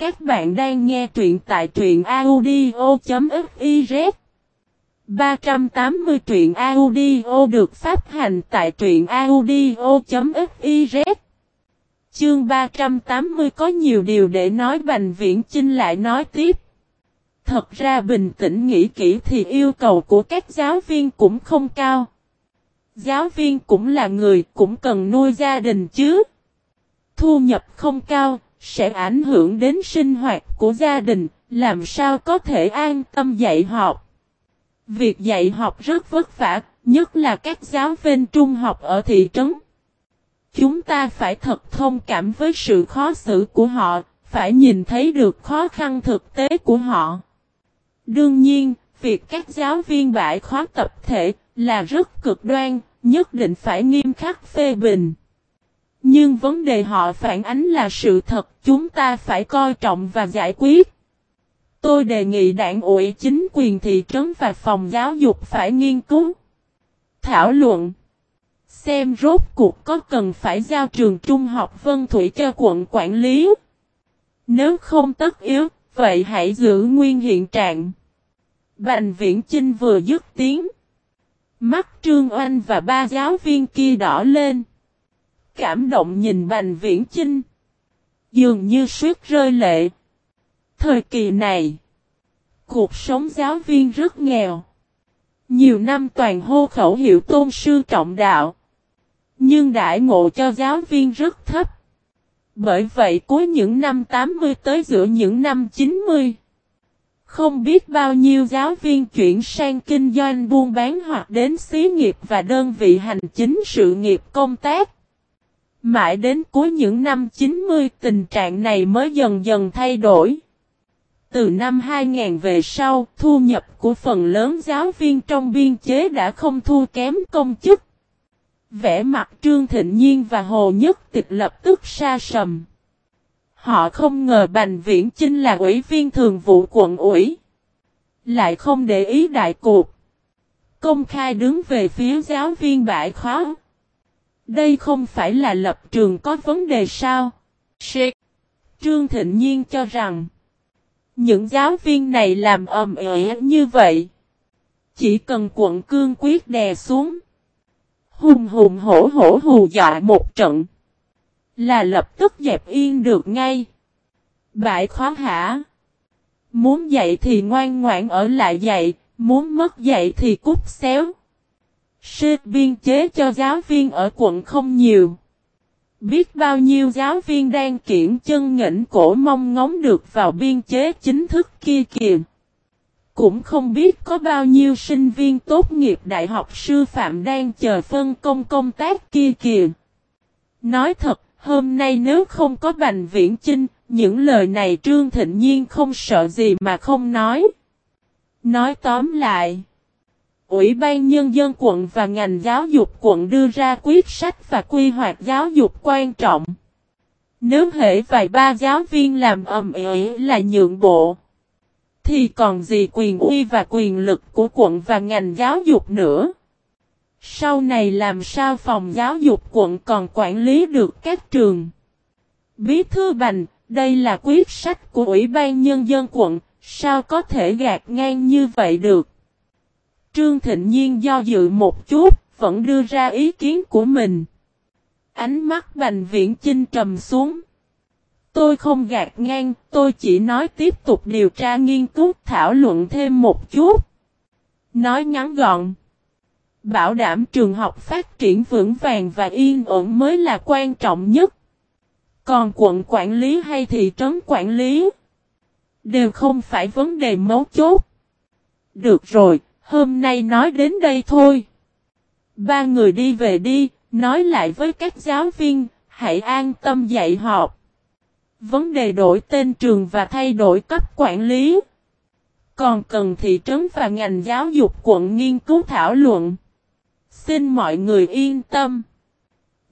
Các bạn đang nghe truyện tại truyện audio.fiz 380 truyện audio được phát hành tại truyện audio.fiz Chương 380 có nhiều điều để nói Bành Viễn Chinh lại nói tiếp. Thật ra bình tĩnh nghĩ kỹ thì yêu cầu của các giáo viên cũng không cao. Giáo viên cũng là người cũng cần nuôi gia đình chứ. Thu nhập không cao, sẽ ảnh hưởng đến sinh hoạt của gia đình, làm sao có thể an tâm dạy học. Việc dạy học rất vất vả, nhất là các giáo viên trung học ở thị trấn. Chúng ta phải thật thông cảm với sự khó xử của họ, phải nhìn thấy được khó khăn thực tế của họ. Đương nhiên, việc các giáo viên bãi khóa tập thể là rất cực đoan, nhất định phải nghiêm khắc phê bình. Nhưng vấn đề họ phản ánh là sự thật, chúng ta phải coi trọng và giải quyết. Tôi đề nghị đảng ủy chính quyền thị trấn và phòng giáo dục phải nghiên cứu, thảo luận, xem rốt cuộc có cần phải giao trường trung học Vân Thủy cho quận quản lý. Nếu không tất yếu, vậy hãy giữ nguyên hiện trạng. Bành Viễn Chinh vừa dứt tiếng. Mắt Trương Oanh và ba giáo viên kia đỏ lên. Cảm động nhìn Bành Viễn Chinh. Dường như suýt rơi lệ. Thời kỳ này, cuộc sống giáo viên rất nghèo. Nhiều năm toàn hô khẩu hiệu tôn sư trọng đạo. Nhưng đại ngộ cho giáo viên rất thấp. Bởi vậy cuối những năm 80 tới giữa những năm 90. Không biết bao nhiêu giáo viên chuyển sang kinh doanh buôn bán hoặc đến xí nghiệp và đơn vị hành chính sự nghiệp công tác. Mãi đến cuối những năm 90 tình trạng này mới dần dần thay đổi. Từ năm 2000 về sau, thu nhập của phần lớn giáo viên trong biên chế đã không thua kém công chức. Vẽ mặt Trương Thịnh Nhiên và Hồ Nhất Tịch lập tức xa sầm. Họ không ngờ Bành Viễn Chinh là ủy viên thường vụ quận ủy. Lại không để ý đại cuộc. Công khai đứng về phía giáo viên bãi khóa. Đây không phải là lập trường có vấn đề sao? Shit. Trương Thịnh Nhiên cho rằng. Những giáo viên này làm ầm ĩ như vậy. Chỉ cần quận cương quyết đè xuống. Hùng hùng hổ hổ hù dọa một trận. Là lập tức dẹp yên được ngay. Bại khó hả? Muốn dạy thì ngoan ngoãn ở lại dạy, muốn mất dạy thì cút xéo. Sếp biên chế cho giáo viên ở quận không nhiều. Biết bao nhiêu giáo viên đang kiển chân nghỉnh cổ mong ngóng được vào biên chế chính thức kia kìa. Cũng không biết có bao nhiêu sinh viên tốt nghiệp đại học sư phạm đang chờ phân công công tác kia kìa. Nói thật, hôm nay nếu không có Bành Viễn Chinh, những lời này Trương Thịnh Nhiên không sợ gì mà không nói. Nói tóm lại. Ủy ban Nhân dân quận và ngành giáo dục quận đưa ra quyết sách và quy hoạch giáo dục quan trọng. Nếu hệ vài ba giáo viên làm ầm ĩ là nhượng bộ, thì còn gì quyền uy và quyền lực của quận và ngành giáo dục nữa. Sau này làm sao phòng giáo dục quận còn quản lý được các trường? Bí thư Bành, đây là quyết sách của Ủy ban Nhân dân quận, sao có thể gạt ngang như vậy được? Trương Thịnh Nhiên do dự một chút, vẫn đưa ra ý kiến của mình. Ánh mắt Bành Viễn Chinh trầm xuống. Tôi không gạt ngang, tôi chỉ nói tiếp tục điều tra nghiên cứu thảo luận thêm một chút. Nói ngắn gọn. Bảo đảm trường học phát triển vững vàng và yên ổn mới là quan trọng nhất. Còn quận quản lý hay thị trấn quản lý đều không phải vấn đề mấu chốt. Được rồi, hôm nay nói đến đây thôi. Ba người đi về đi, nói lại với các giáo viên, hãy an tâm dạy học. Vấn đề đổi tên trường và thay đổi cấp quản lý. Còn cần thị trấn và ngành giáo dục quận nghiên cứu thảo luận. Xin mọi người yên tâm.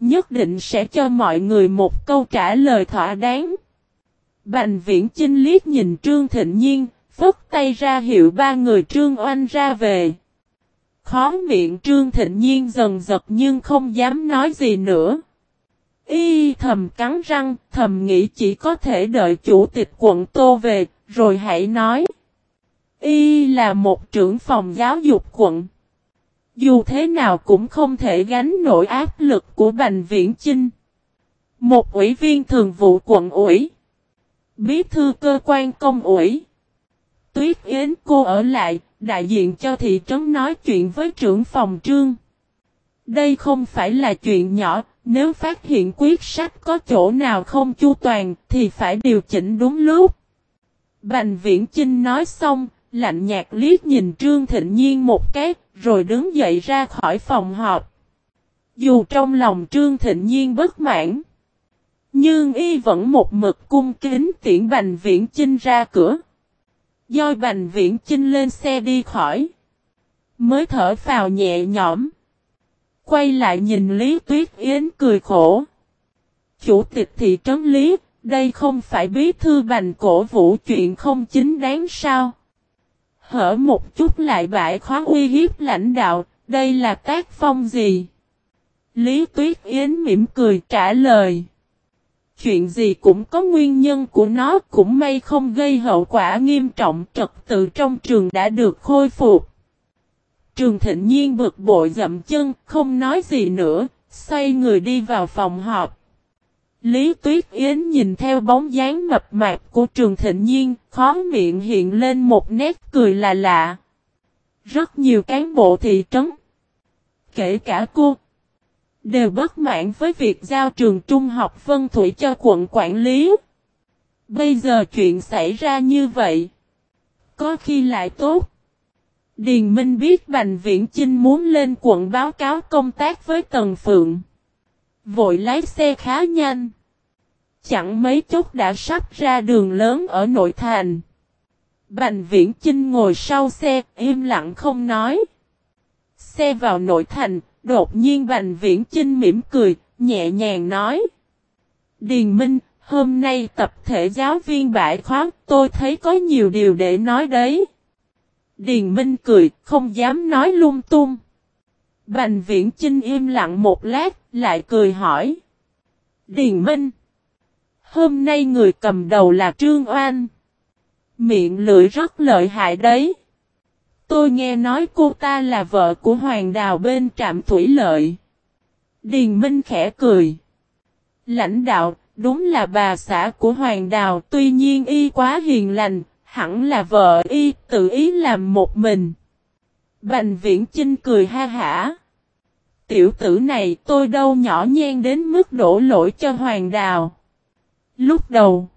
Nhất định sẽ cho mọi người một câu trả lời thỏa đáng. Bành viễn chinh liếc nhìn Trương Thịnh Nhiên, phất tay ra hiệu ba người Trương Oanh ra về. Khó miệng Trương Thịnh Nhiên dần giật nhưng không dám nói gì nữa. Y thầm cắn răng, thầm nghĩ chỉ có thể đợi chủ tịch quận Tô về, rồi hãy nói. Y là một trưởng phòng giáo dục quận. Dù thế nào cũng không thể gánh nổi áp lực của Bành Viễn Chinh. Một ủy viên thường vụ quận ủy. Bí thư cơ quan công ủy. Tuyết Yến cô ở lại, đại diện cho thị trấn nói chuyện với trưởng phòng trương. Đây không phải là chuyện nhỏ, nếu phát hiện quyết sách có chỗ nào không chu toàn thì phải điều chỉnh đúng lúc. Bành viễn Chinh nói xong, lạnh nhạt liếc nhìn Trương Thịnh Nhiên một cái, rồi đứng dậy ra khỏi phòng họp. Dù trong lòng Trương Thịnh Nhiên bất mãn, nhưng y vẫn một mực cung kính tiễn Bành Viễn Chinh ra cửa. Do Bành Viễn Chinh lên xe đi khỏi, mới thở phào nhẹ nhõm. Quay lại nhìn Lý Tuyết Yến cười khổ. Chủ tịch thị trấn Lý, đây không phải bí thư bành cổ vũ chuyện không chính đáng sao? Hở một chút lại bãi khóa uy hiếp lãnh đạo, đây là tác phong gì? Lý Tuyết Yến mỉm cười trả lời. Chuyện gì cũng có nguyên nhân của nó cũng may không gây hậu quả nghiêm trọng trật tự trong trường đã được khôi phục. Trường thịnh nhiên bực bội dậm chân, không nói gì nữa, xoay người đi vào phòng họp. Lý Tuyết Yến nhìn theo bóng dáng mập mạp của Trường Thịnh Nhiên, khó miệng hiện lên một nét cười là lạ. Rất nhiều cán bộ thị trấn, kể cả cô, đều bất mãn với việc giao trường trung học Vân Thủy cho quận quản lý. Bây giờ chuyện xảy ra như vậy, có khi lại tốt. Điền Minh biết Bành Viễn Chinh muốn lên quận báo cáo công tác với Tần Phượng. Vội lái xe khá nhanh. Chẳng mấy chốc đã sắp ra đường lớn ở nội thành. Bành Viễn Chinh ngồi sau xe, im lặng không nói. Xe vào nội thành, đột nhiên Bành Viễn Chinh mỉm cười, nhẹ nhàng nói. Điền Minh, hôm nay tập thể giáo viên bãi khóa, tôi thấy có nhiều điều để nói đấy. Điền Minh cười, không dám nói lung tung. Bành viễn Chinh im lặng một lát, lại cười hỏi. Điền Minh. Hôm nay người cầm đầu là Trương Oan. Miệng lưỡi rất lợi hại đấy. Tôi nghe nói cô ta là vợ của Hoàng Đào bên trạm thủy lợi. Điền Minh khẽ cười. Lãnh đạo, đúng là bà xã của Hoàng Đào, tuy nhiên y quá hiền lành, hẳn là vợ y tự ý làm một mình. Bành viễn Trinh cười ha hả. Tiểu tử này tôi đâu nhỏ nhen đến mức đổ lỗi cho Hoàng Đào. Lúc đầu,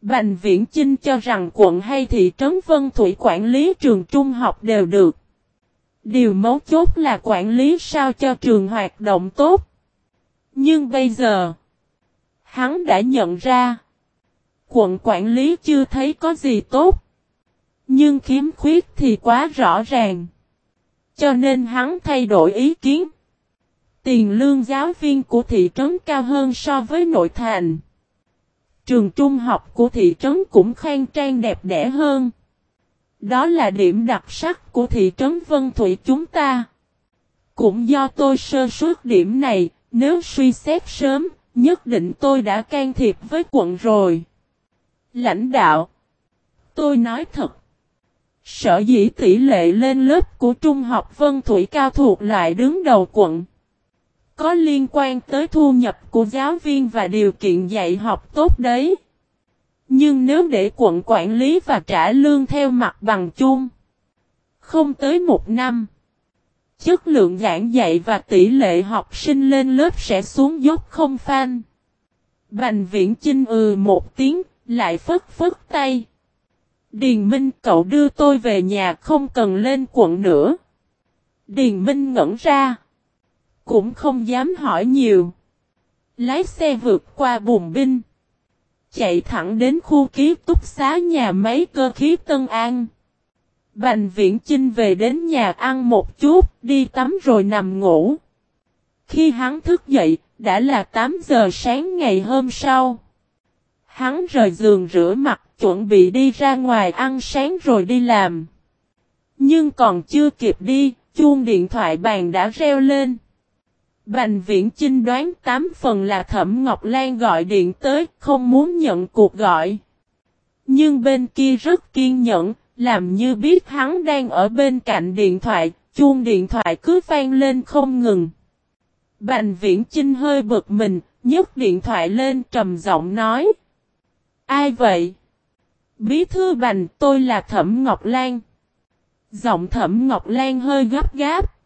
Bành Viễn Chinh cho rằng quận hay thị trấn Vân Thủy quản lý trường trung học đều được. Điều mấu chốt là quản lý sao cho trường hoạt động tốt. Nhưng bây giờ, hắn đã nhận ra, quận quản lý chưa thấy có gì tốt. Nhưng khiếm khuyết thì quá rõ ràng. Cho nên hắn thay đổi ý kiến. Tiền lương giáo viên của thị trấn cao hơn so với nội thành. Trường trung học của thị trấn cũng khang trang đẹp đẽ hơn. Đó là điểm đặc sắc của thị trấn Vân Thủy chúng ta. Cũng do tôi sơ suất điểm này, nếu suy xét sớm, nhất định tôi đã can thiệp với quận rồi. Lãnh đạo. Tôi nói thật. Sở dĩ tỷ lệ lên lớp của Trung học Vân Thủy Cao thuộc lại đứng đầu quận. Có liên quan tới thu nhập của giáo viên và điều kiện dạy học tốt đấy. Nhưng nếu để quận quản lý và trả lương theo mặt bằng chung. Không tới một năm. Chất lượng giảng dạy và tỷ lệ học sinh lên lớp sẽ xuống dốc không phan. Bành viễn chinh ừ một tiếng, lại phất phất tay. Điền Minh, cậu đưa tôi về nhà, không cần lên quận nữa. Điền Minh ngẩn ra. Cũng không dám hỏi nhiều. Lái xe vượt qua bùn binh. Chạy thẳng đến khu ký túc xá nhà máy cơ khí Tân An. Bành viễn Chinh về đến nhà ăn một chút, đi tắm rồi nằm ngủ. Khi hắn thức dậy, đã là 8 giờ sáng ngày hôm sau. Hắn rời giường rửa mặt, chuẩn bị đi ra ngoài ăn sáng rồi đi làm. Nhưng còn chưa kịp đi, chuông điện thoại bàn đã reo lên. Bành Viễn Chinh đoán tám phần là Thẩm Ngọc Lan gọi điện tới, không muốn nhận cuộc gọi. Nhưng bên kia rất kiên nhẫn, làm như biết hắn đang ở bên cạnh điện thoại, chuông điện thoại cứ vang lên không ngừng. Bành Viễn Chinh hơi bực mình, nhấc điện thoại lên trầm giọng nói. Ai vậy? Bí thư Bành, tôi là Thẩm Ngọc Lan. Giọng Thẩm Ngọc Lan hơi gấp gáp.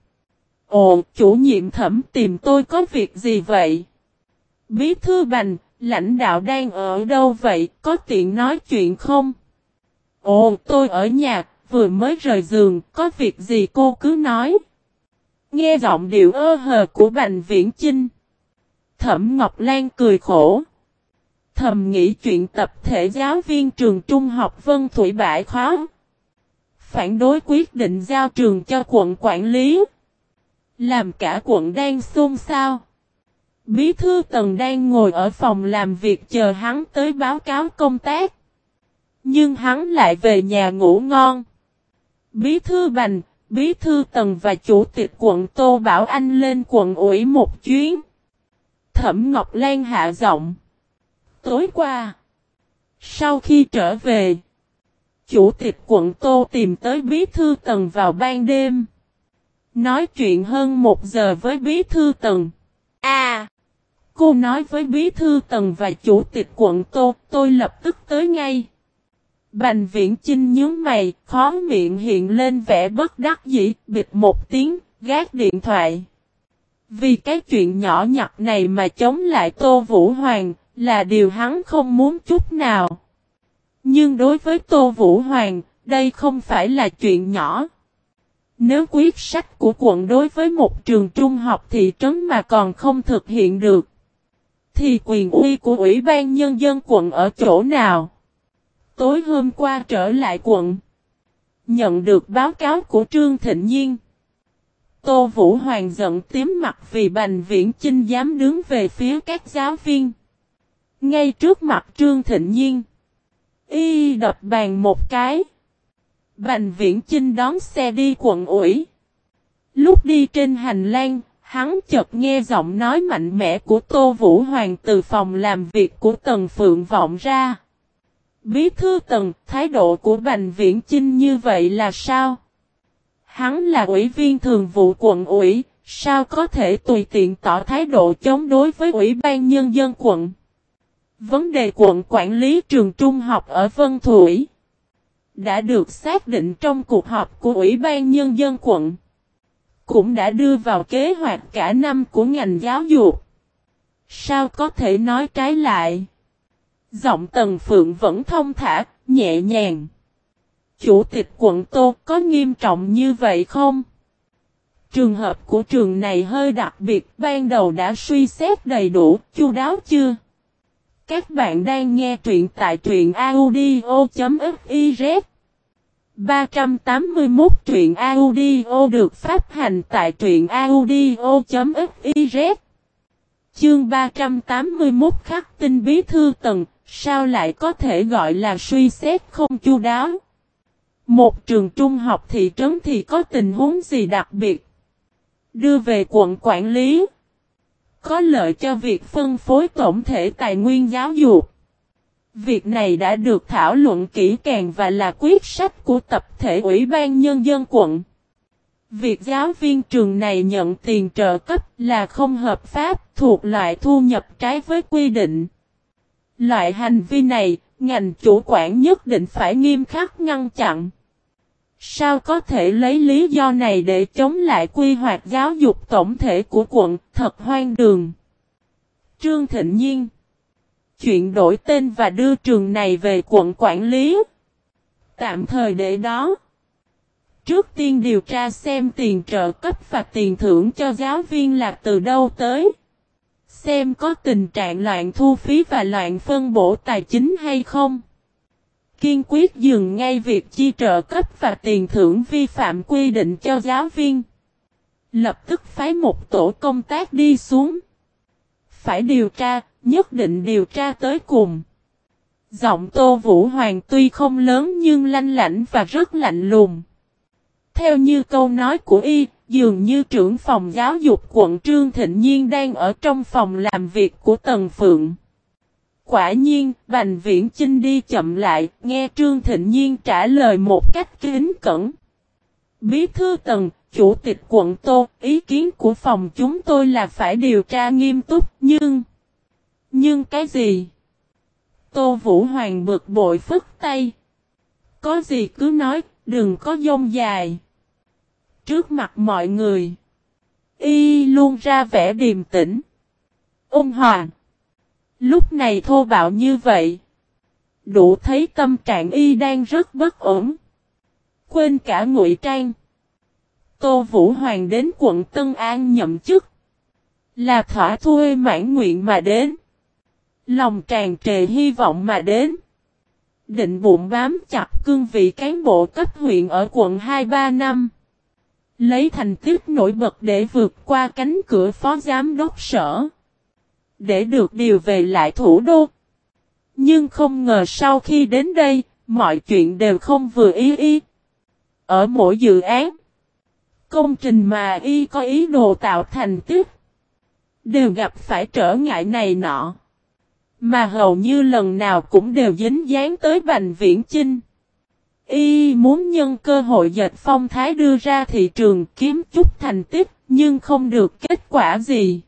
Ồ, chủ nhiệm thẩm tìm tôi có việc gì vậy? Bí thư Bành, lãnh đạo đang ở đâu vậy, có tiện nói chuyện không? Ồ, tôi ở nhà, vừa mới rời giường, có việc gì cô cứ nói. Nghe giọng điệu ơ hờ của Bành Viễn Chinh. Thẩm Ngọc Lan cười khổ. Thầm nghĩ chuyện tập thể giáo viên trường trung học Vân Thủy Bãi khóa Phản đối quyết định giao trường cho quận quản lý. Làm cả quận đang xôn xao. Bí thư Tần đang ngồi ở phòng làm việc chờ hắn tới báo cáo công tác. Nhưng hắn lại về nhà ngủ ngon. Bí thư Bành, Bí thư Tần và Chủ tịch quận Tô Bảo Anh lên quận ủy một chuyến. Thẩm Ngọc Lan hạ giọng. Tối qua, sau khi trở về, Chủ tịch quận Tô tìm tới Bí thư Tần vào ban đêm. Nói chuyện hơn một giờ với Bí thư Tần. À! Cô nói với Bí thư Tần và Chủ tịch quận Tô, tôi lập tức tới ngay. Bành viễn Trinh nhớ mày, khó miệng hiện lên vẻ bất đắc dĩ, bịt một tiếng, gác điện thoại. Vì cái chuyện nhỏ nhặt này mà chống lại Tô Vũ Hoàng, là điều hắn không muốn chút nào. Nhưng đối với Tô Vũ Hoàng, đây không phải là chuyện nhỏ. Nếu quyết sách của quận đối với một trường trung học thị trấn mà còn không thực hiện được, thì quyền uy của Ủy ban Nhân dân quận ở chỗ nào? Tối hôm qua trở lại quận. Nhận được báo cáo của Trương Thịnh Nhiên. Tô Vũ Hoàng giận tím mặt vì Bành Viễn Chinh dám đứng về phía các giáo viên. Ngay trước mặt Trương Thịnh Nhiên. Y đập bàn một cái. Bành Viễn Chinh đón xe đi quận ủy. Lúc đi trên hành lang, hắn chợt nghe giọng nói mạnh mẽ của Tô Vũ Hoàng từ phòng làm việc của Tần Phượng vọng ra. Bí thư tần, thái độ của Bành Viễn Chinh như vậy là sao? Hắn là ủy viên thường vụ quận ủy, sao có thể tùy tiện tỏ thái độ chống đối với ủy ban nhân dân quận? Vấn đề quận quản lý trường trung học ở Vân Thủy đã được xác định trong cuộc họp của ủy ban nhân dân quận. Cũng đã đưa vào kế hoạch cả năm của ngành giáo dục. Sao có thể nói trái lại? Giọng Tần Phượng vẫn thông thả, nhẹ nhàng. Chủ tịch quận Tô có nghiêm trọng như vậy không? Trường hợp của trường này hơi đặc biệt, ban đầu đã suy xét đầy đủ, chu đáo chưa? Các bạn đang nghe truyện tại truyện audio.fiz 381 truyện audio được phát hành tại truyện audio.fiz Chương 381 khắc tinh bí thư tầng Sao lại có thể gọi là suy xét không chu đáo? Một trường trung học thị trấn thì có tình huống gì đặc biệt? Đưa về quận quản lý. Có lợi cho việc phân phối tổng thể tài nguyên giáo dục. Việc này đã được thảo luận kỹ càng và là quyết sách của tập thể Ủy ban Nhân dân quận. Việc giáo viên trường này nhận tiền trợ cấp là không hợp pháp thuộc loại thu nhập trái với quy định. Loại hành vi này, ngành chủ quản nhất định phải nghiêm khắc ngăn chặn. Sao có thể lấy lý do này để chống lại quy hoạch giáo dục tổng thể của quận, thật hoang đường. Trương Thịnh Nhiên Chuyện đổi tên và đưa trường này về quận quản lý. Tạm thời để đó. Trước tiên điều tra xem tiền trợ cấp và tiền thưởng cho giáo viên là từ đâu tới xem có tình trạng loạn thu phí và loạn phân bổ tài chính hay không. Kiên quyết dừng ngay việc chi trợ cấp và tiền thưởng vi phạm quy định cho giáo viên. Lập tức phái một tổ công tác đi xuống. Phải điều tra, nhất định điều tra tới cùng. Giọng Tô Vũ Hoàng tuy không lớn nhưng lanh lảnh và rất lạnh lùng. Theo như câu nói của y, Dường như trưởng phòng giáo dục quận Trương Thịnh Nhiên đang ở trong phòng làm việc của Tần Phượng. Quả nhiên, Bành Viễn Chinh đi chậm lại, nghe Trương Thịnh Nhiên trả lời một cách kính cẩn. Bí thư Tần, Chủ tịch quận Tô, ý kiến của phòng chúng tôi là phải điều tra nghiêm túc, nhưng... Nhưng cái gì? Tô Vũ Hoàng bực bội phức tay. Có gì cứ nói, đừng có dông dài. Trước mặt mọi người. Y luôn ra vẻ điềm tĩnh. Ôn hoàng. Lúc này thô bạo như vậy. Đủ thấy tâm trạng y đang rất bất ổn. Quên cả ngụy trang. Tô Vũ Hoàng đến quận Tân An nhậm chức. Là thỏa thuê mãn nguyện mà đến. Lòng tràn trề hy vọng mà đến. Định bụng bám chặt cương vị cán bộ cấp huyện ở quận 2-3 năm. Lấy thành tích nổi bật để vượt qua cánh cửa phó giám đốc sở. Để được điều về lại thủ đô. Nhưng không ngờ sau khi đến đây, mọi chuyện đều không vừa ý ý. Ở mỗi dự án, công trình mà y có ý đồ tạo thành tích, đều gặp phải trở ngại này nọ. Mà hầu như lần nào cũng đều dính dáng tới Bành Viễn Chinh. Y muốn nhân cơ hội dệt phong thái đưa ra thị trường kiếm chút thành tích, nhưng không được kết quả gì.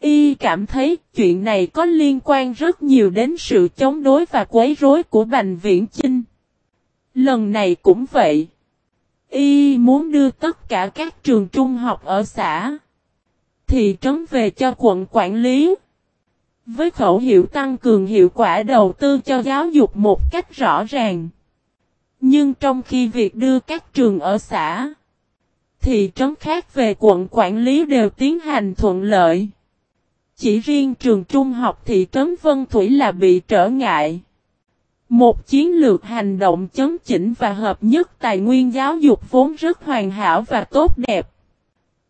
Y cảm thấy chuyện này có liên quan rất nhiều đến sự chống đối và quấy rối của Bành Viễn Chinh. Lần này cũng vậy. Y muốn đưa tất cả các trường trung học ở xã, thị trấn về cho quận quản lý. Với khẩu hiệu tăng cường hiệu quả đầu tư cho giáo dục một cách rõ ràng. Nhưng trong khi việc đưa các trường ở xã, thị trấn khác về quận quản lý đều tiến hành thuận lợi. Chỉ riêng trường trung học thị trấn Vân Thủy là bị trở ngại. Một chiến lược hành động chấn chỉnh và hợp nhất tài nguyên giáo dục vốn rất hoàn hảo và tốt đẹp.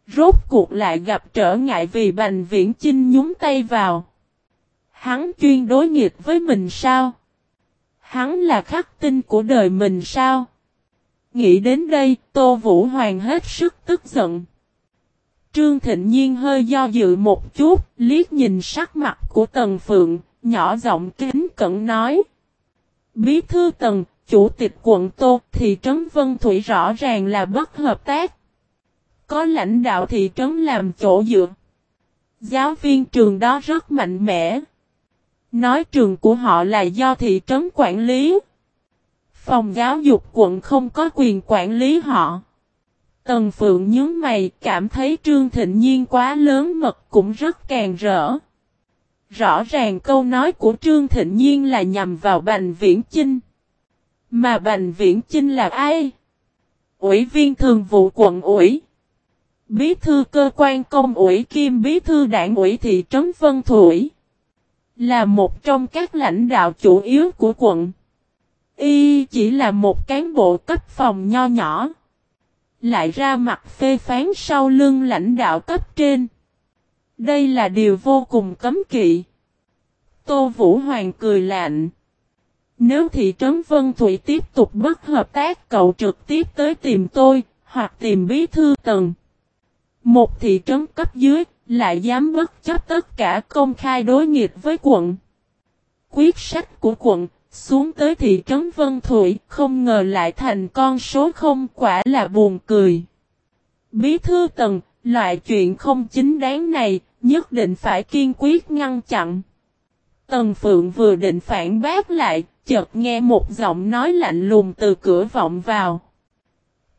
Rốt cuộc lại gặp trở ngại vì Bành Viễn Chinh nhúng tay vào. Hắn chuyên đối nghịch với mình sao? Hắn là khắc tinh của đời mình sao? Nghĩ đến đây, Tô Vũ Hoàng hết sức tức giận. Trương Thịnh Nhiên hơi do dự một chút, liếc nhìn sắc mặt của Tần Phượng, nhỏ giọng kính cẩn nói. Bí thư Tần, chủ tịch quận Tô, thị trấn Vân Thủy rõ ràng là bất hợp tác. Có lãnh đạo thị trấn làm chỗ dựa. Giáo viên trường đó rất mạnh mẽ. Nói trường của họ là do thị trấn quản lý. Phòng giáo dục quận không có quyền quản lý họ. Tần Phượng nhớ mày, cảm thấy Trương Thịnh Nhiên quá lớn mật cũng rất càng rỡ. Rõ ràng câu nói của Trương Thịnh Nhiên là nhằm vào Bành Viễn Chinh. Mà Bành Viễn Chinh là ai? Ủy viên thường vụ quận ủy. Bí thư cơ quan công ủy kim bí thư đảng ủy thị trấn Vân Thủy. Là một trong các lãnh đạo chủ yếu của quận. Y chỉ là một cán bộ cấp phòng nho nhỏ. Lại ra mặt phê phán sau lưng lãnh đạo cấp trên. Đây là điều vô cùng cấm kỵ. Tô Vũ Hoàng cười lạnh. Nếu thị trấn Vân Thủy tiếp tục bất hợp tác cậu trực tiếp tới tìm tôi, hoặc tìm bí thư tầng. Một thị trấn cấp dưới, lại dám bất chấp tất cả công khai đối nghịch với quận. Quyết sách của quận, xuống tới thị trấn Vân Thủy, không ngờ lại thành con số không quả là buồn cười. Bí thư tần loại chuyện không chính đáng này, nhất định phải kiên quyết ngăn chặn. Tần Phượng vừa định phản bác lại, chợt nghe một giọng nói lạnh lùng từ cửa vọng vào.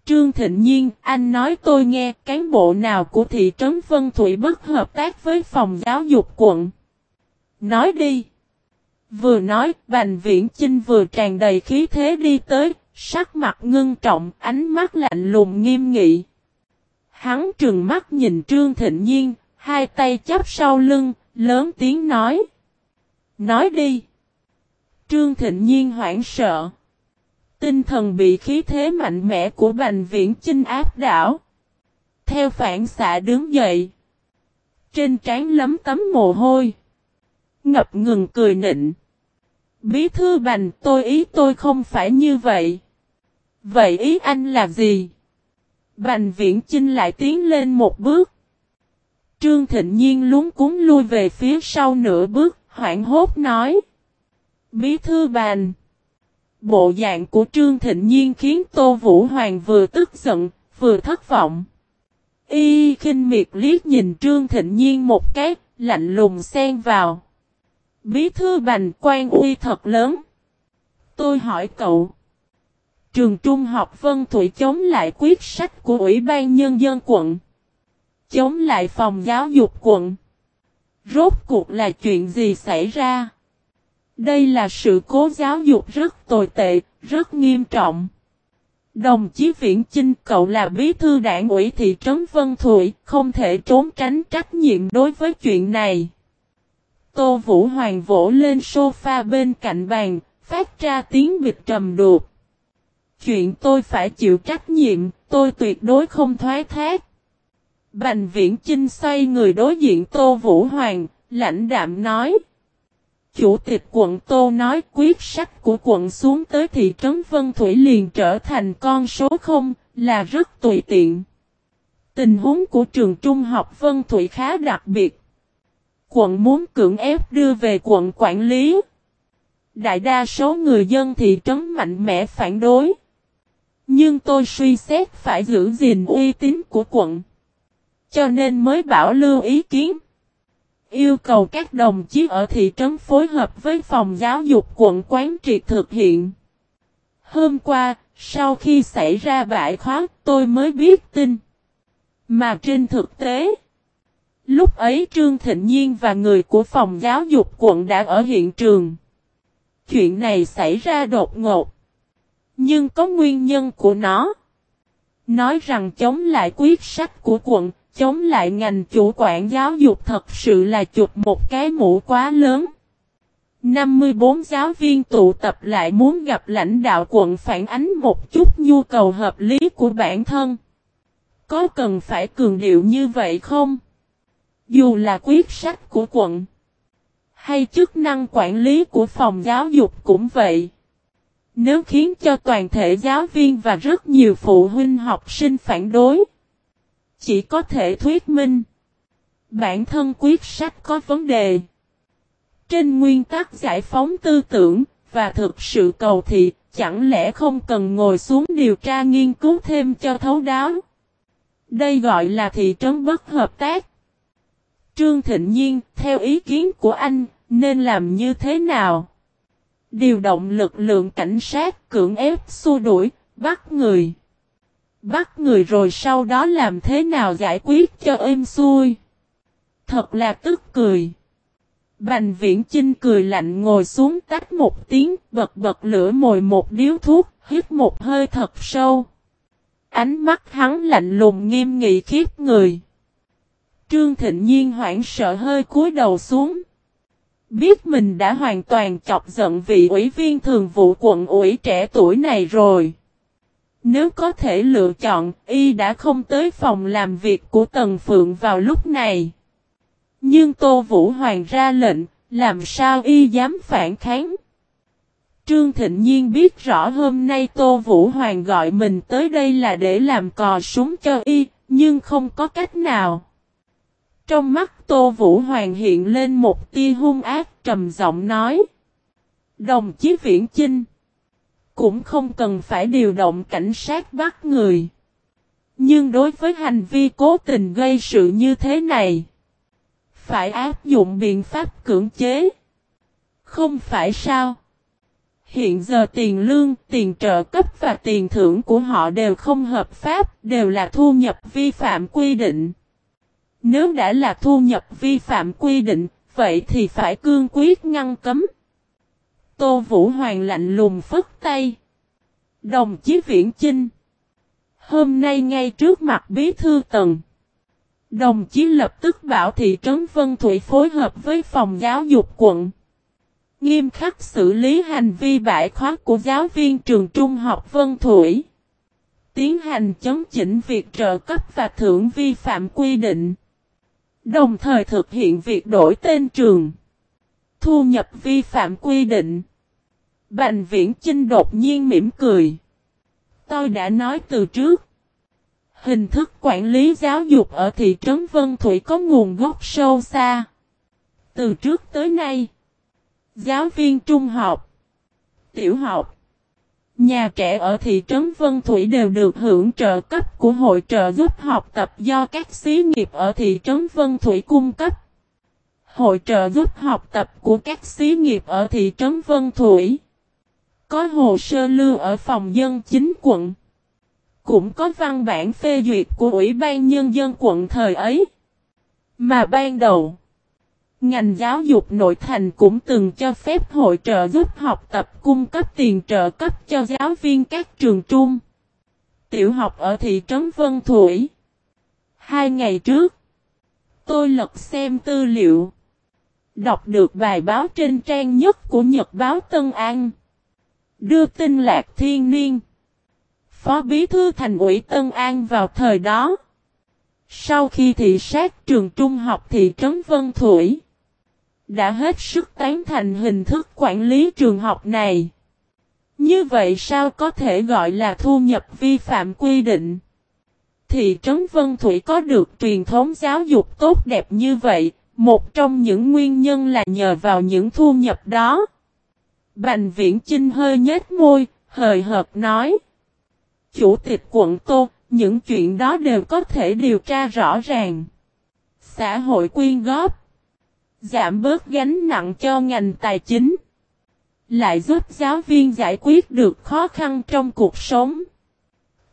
Trương Thịnh Nhiên, anh nói tôi nghe cán bộ nào của thị trấn Vân Thủy bất hợp tác với phòng giáo dục quận. Nói đi. Vừa nói, Bành Viễn Chinh vừa tràn đầy khí thế đi tới, sắc mặt ngưng trọng, ánh mắt lạnh lùng nghiêm nghị. Hắn trừng mắt nhìn Trương Thịnh Nhiên, hai tay chắp sau lưng, lớn tiếng nói. Nói đi. Trương Thịnh Nhiên hoảng sợ. Tinh thần bị khí thế mạnh mẽ của Bành Viễn Chinh áp đảo. Theo phản xạ đứng dậy. Trên trán lấm tấm mồ hôi. Ngập ngừng cười nịnh. Bí thư Bành tôi ý tôi không phải như vậy. Vậy ý anh là gì? Bành viễn Chinh lại tiến lên một bước. Trương Thịnh Nhiên lúng cúng lui về phía sau nửa bước, hoảng hốt nói. Bí thư bành Bộ dạng của Trương Thịnh Nhiên khiến Tô Vũ Hoàng vừa tức giận, vừa thất vọng. Y khinh miệt liếc nhìn Trương Thịnh Nhiên một cái, lạnh lùng xen vào. Bí thư bành quan uy thật lớn. Tôi hỏi cậu. Trường Trung học Vân Thủy chống lại quyết sách của Ủy ban Nhân dân quận. Chống lại phòng giáo dục quận. Rốt cuộc là chuyện gì xảy ra? Đây là sự cố giáo dục rất tồi tệ, rất nghiêm trọng. Đồng chí Viễn Chinh cậu là bí thư đảng ủy thị trấn Vân Thụy, không thể trốn tránh trách nhiệm đối với chuyện này. Tô Vũ Hoàng vỗ lên sofa bên cạnh bàn, phát ra tiếng bịt trầm đột. Chuyện tôi phải chịu trách nhiệm, tôi tuyệt đối không thoái thác. Bành Viễn Chinh xoay người đối diện Tô Vũ Hoàng, lãnh đạm nói. Chủ tịch quận Tô nói quyết sách của quận xuống tới thị trấn Vân Thủy liền trở thành con số 0, là rất tùy tiện. Tình huống của trường trung học Vân Thủy khá đặc biệt. Quận muốn cưỡng ép đưa về quận quản lý. Đại đa số người dân thị trấn mạnh mẽ phản đối. Nhưng tôi suy xét phải giữ gìn uy tín của quận. Cho nên mới bảo lưu ý kiến. Yêu cầu các đồng chí ở thị trấn phối hợp với phòng giáo dục quận quán triệt thực hiện. Hôm qua, sau khi xảy ra bãi khóa, tôi mới biết tin. Mà trên thực tế, lúc ấy Trương Thịnh Nhiên và người của phòng giáo dục quận đã ở hiện trường. Chuyện này xảy ra đột ngột. Nhưng có nguyên nhân của nó. Nói rằng chống lại quyết sách của quận, chống lại ngành chủ quản giáo dục thật sự là chụp một cái mũ quá lớn. 54 giáo viên tụ tập lại muốn gặp lãnh đạo quận phản ánh một chút nhu cầu hợp lý của bản thân. Có cần phải cường điệu như vậy không? Dù là quyết sách của quận hay chức năng quản lý của phòng giáo dục cũng vậy. Nếu khiến cho toàn thể giáo viên và rất nhiều phụ huynh học sinh phản đối, chỉ có thể thuyết minh. Bản thân quyết sách có vấn đề. Trên nguyên tắc giải phóng tư tưởng và thực sự cầu thị, chẳng lẽ không cần ngồi xuống điều tra nghiên cứu thêm cho thấu đáo. Đây gọi là thị trấn bất hợp tác. Trương Thịnh Nhiên, theo ý kiến của anh, nên làm như thế nào? Điều động lực lượng cảnh sát cưỡng ép xua đuổi, bắt người. Bắt người rồi sau đó làm thế nào giải quyết cho êm xuôi. Thật là tức cười. Bành viễn Trinh cười lạnh ngồi xuống tách một tiếng, bật bật lửa mồi một điếu thuốc, hít một hơi thật sâu. Ánh mắt hắn lạnh lùng nghiêm nghị khiếp người. Trương Thịnh Nhiên hoảng sợ hơi cúi đầu xuống. Biết mình đã hoàn toàn chọc giận vị ủy viên thường vụ quận ủy trẻ tuổi này rồi. Nếu có thể lựa chọn, y đã không tới phòng làm việc của Tần Phượng vào lúc này. Nhưng Tô Vũ Hoàng ra lệnh, làm sao y dám phản kháng? Trương Thịnh Nhiên biết rõ hôm nay Tô Vũ Hoàng gọi mình tới đây là để làm cò súng cho y, nhưng không có cách nào. Trong mắt Tô Vũ Hoàng hiện lên một tia hung ác trầm giọng nói. Đồng chí Viễn Chinh. Cũng không cần phải điều động cảnh sát bắt người. Nhưng đối với hành vi cố tình gây sự như thế này. Phải áp dụng biện pháp cưỡng chế. Không phải sao. Hiện giờ tiền lương, tiền trợ cấp và tiền thưởng của họ đều không hợp pháp, đều là thu nhập vi phạm quy định. Nếu đã là thu nhập vi phạm quy định, vậy thì phải cương quyết ngăn cấm. Tô Vũ Hoàng lạnh lùng phất tay. Đồng chí Viễn Chinh. Hôm nay ngay trước mặt bí thư tầng. Đồng chí lập tức bảo thị trấn Vân Thủy phối hợp với phòng giáo dục quận. Nghiêm khắc xử lý hành vi bãi khóa của giáo viên trường trung học Vân Thủy. Tiến hành chấn chỉnh việc trợ cấp và thưởng vi phạm quy định. Đồng thời thực hiện việc đổi tên trường. Thu nhập vi phạm quy định. Bành viễn Chinh đột nhiên mỉm cười. Tôi đã nói từ trước. Hình thức quản lý giáo dục ở thị trấn Vân Thủy có nguồn gốc sâu xa. Từ trước tới nay, giáo viên trung học, tiểu học, nhà trẻ ở thị trấn Vân Thủy đều được hưởng trợ cấp của hội trợ giúp học tập do các xí nghiệp ở thị trấn Vân Thủy cung cấp. Hội trợ giúp học tập của các xí nghiệp ở thị trấn Vân Thủy. Có hồ sơ lưu ở phòng dân chính quận. Cũng có văn bản phê duyệt của Ủy ban Nhân dân quận thời ấy. Mà ban đầu, ngành giáo dục nội thành cũng từng cho phép hội trợ giúp học tập cung cấp tiền trợ cấp cho giáo viên các trường trung. Tiểu học ở thị trấn Vân Thủy. Hai ngày trước, tôi lật xem tư liệu. Đọc được bài báo trên trang nhất của Nhật báo Tân An. Đưa tin Lạc Thiên Niên. Phó Bí Thư Thành ủy Tân An vào thời đó. Sau khi thị sát trường trung học thị trấn Vân Thủy. Đã hết sức tán thành hình thức quản lý trường học này. Như vậy sao có thể gọi là thu nhập vi phạm quy định? Thị trấn Vân Thủy có được truyền thống giáo dục tốt đẹp như vậy, một trong những nguyên nhân là nhờ vào những thu nhập đó. Bành viễn Chinh hơi nhếch môi, hời hợt nói. Chủ tịch quận Tô, những chuyện đó đều có thể điều tra rõ ràng. Xã hội quyên góp. Giảm bớt gánh nặng cho ngành tài chính. Lại giúp giáo viên giải quyết được khó khăn trong cuộc sống.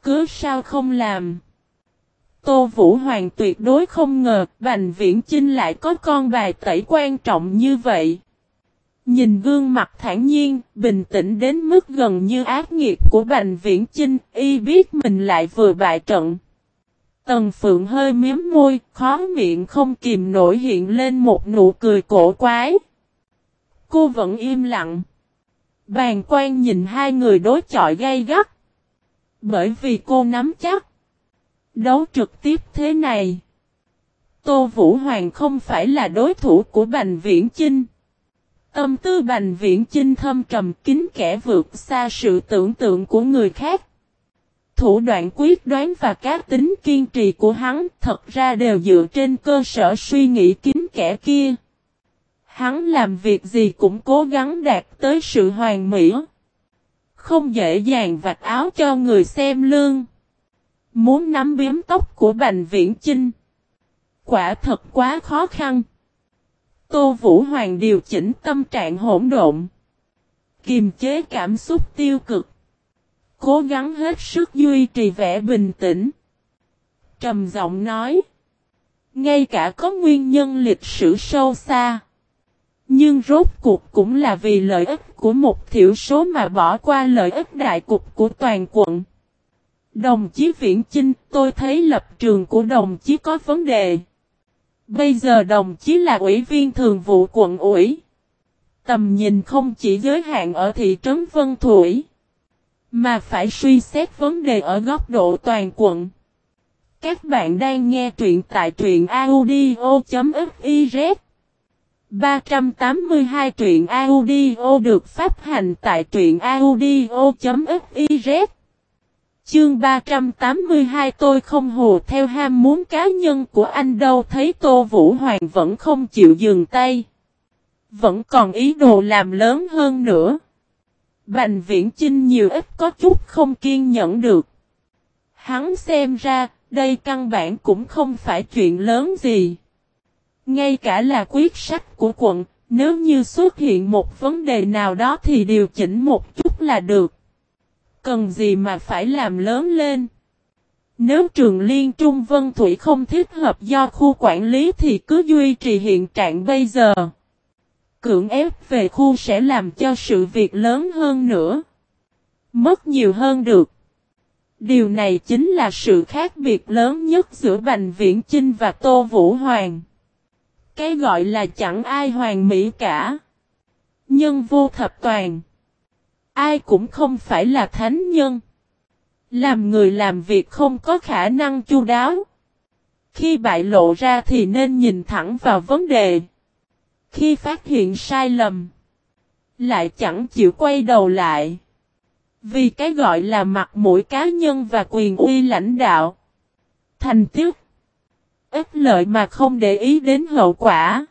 Cứ sao không làm. Tô Vũ Hoàng tuyệt đối không ngờ Bành Viễn Chinh lại có con bài tẩy quan trọng như vậy. Nhìn gương mặt thản nhiên, bình tĩnh đến mức gần như ác nghiệt của Bành Viễn Chinh, y biết mình lại vừa bại trận. Tần Phượng hơi miếm môi, khó miệng không kìm nổi hiện lên một nụ cười cổ quái. Cô vẫn im lặng. Bàn quan nhìn hai người đối chọi gay gắt. Bởi vì cô nắm chắc. Đấu trực tiếp thế này. Tô Vũ Hoàng không phải là đối thủ của Bành Viễn Chinh. Tâm tư Bành Viễn Chinh thâm trầm kín kẻ vượt xa sự tưởng tượng của người khác. Thủ đoạn quyết đoán và các tính kiên trì của hắn thật ra đều dựa trên cơ sở suy nghĩ kín kẻ kia. Hắn làm việc gì cũng cố gắng đạt tới sự hoàn mỹ. Không dễ dàng vạch áo cho người xem lương. Muốn nắm biếm tóc của Bành Viễn Chinh. Quả thật quá khó khăn. Tô Vũ Hoàng điều chỉnh tâm trạng hỗn độn. Kiềm chế cảm xúc tiêu cực. Cố gắng hết sức duy trì vẻ bình tĩnh. Trầm giọng nói. Ngay cả có nguyên nhân lịch sử sâu xa. Nhưng rốt cuộc cũng là vì lợi ích của một thiểu số mà bỏ qua lợi ích đại cục của toàn quận. Đồng chí Viễn Chinh, tôi thấy lập trường của đồng chí có vấn đề. Bây giờ đồng chí là ủy viên thường vụ quận ủy. Tầm nhìn không chỉ giới hạn ở thị trấn Vân Thủy, mà phải suy xét vấn đề ở góc độ toàn quận. Các bạn đang nghe truyện tại truyện audio.fiz 382 truyện audio được phát hành tại truyện audio.fiz Chương 382 tôi không hù theo ham muốn cá nhân của anh đâu thấy Tô Vũ Hoàng vẫn không chịu dừng tay. Vẫn còn ý đồ làm lớn hơn nữa. Bành viễn Trinh nhiều ít có chút không kiên nhẫn được. Hắn xem ra, đây căn bản cũng không phải chuyện lớn gì. Ngay cả là quyết sách của quận, nếu như xuất hiện một vấn đề nào đó thì điều chỉnh một chút là được. Cần gì mà phải làm lớn lên? Nếu trường liên trung vân thủy không thích hợp do khu quản lý thì cứ duy trì hiện trạng bây giờ. Cưỡng ép về khu sẽ làm cho sự việc lớn hơn nữa. Mất nhiều hơn được. Điều này chính là sự khác biệt lớn nhất giữa Bành Viễn Chinh và Tô Vũ Hoàng. Cái gọi là chẳng ai hoàn mỹ cả. Nhân vô thập toàn. Ai cũng không phải là thánh nhân. Làm người làm việc không có khả năng chu đáo. Khi bại lộ ra thì nên nhìn thẳng vào vấn đề. Khi phát hiện sai lầm, lại chẳng chịu quay đầu lại. Vì cái gọi là mặt mũi cá nhân và quyền uy lãnh đạo. Thành tiếc. Ít lợi mà không để ý đến hậu quả.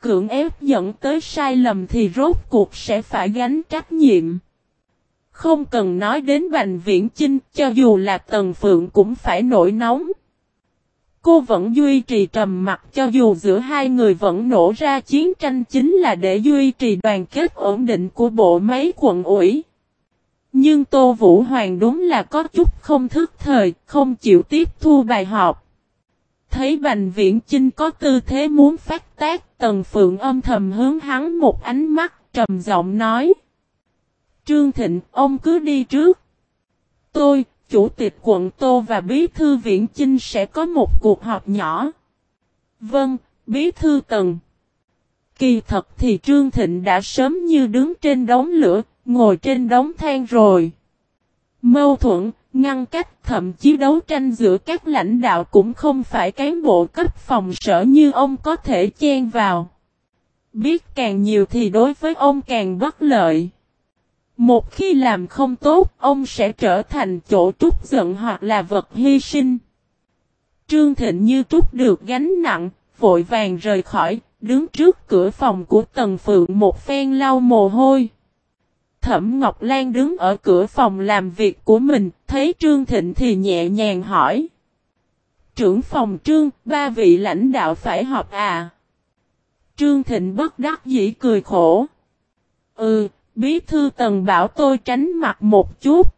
Cưỡng ép dẫn tới sai lầm thì rốt cuộc sẽ phải gánh trách nhiệm. Không cần nói đến Bành Viễn Chinh, cho dù là Tần Phượng cũng phải nổi nóng. Cô vẫn duy trì trầm mặt cho dù giữa hai người vẫn nổ ra chiến tranh chính là để duy trì đoàn kết ổn định của bộ máy quận ủy. Nhưng Tô Vũ Hoàng đúng là có chút không thức thời, không chịu tiếp thu bài học. Thấy Bành Viễn Chinh có tư thế muốn phát tác, Tần Phượng âm thầm hướng hắn một ánh mắt, trầm giọng nói. Trương Thịnh, ông cứ đi trước. Tôi, Chủ tịch quận Tô và Bí thư Viễn Chinh sẽ có một cuộc họp nhỏ. Vâng, Bí thư Tần. Kỳ thật thì Trương Thịnh đã sớm như đứng trên đống lửa, ngồi trên đống than rồi. Mâu thuẫn, ngăn cách thậm chí đấu tranh giữa các lãnh đạo cũng không phải cán bộ cấp phòng sở như ông có thể chen vào. Biết càng nhiều thì đối với ông càng bất lợi. Một khi làm không tốt, ông sẽ trở thành chỗ trút giận hoặc là vật hy sinh. Trương Thịnh như trút được gánh nặng, vội vàng rời khỏi, đứng trước cửa phòng của Tần Phượng một phen lau mồ hôi. Thẩm Ngọc Lan đứng ở cửa phòng làm việc của mình, thấy Trương Thịnh thì nhẹ nhàng hỏi. Trưởng phòng Trương, ba vị lãnh đạo phải họp à? Trương Thịnh bất đắc dĩ cười khổ. Ừ, bí thư Tần bảo tôi tránh mặt một chút.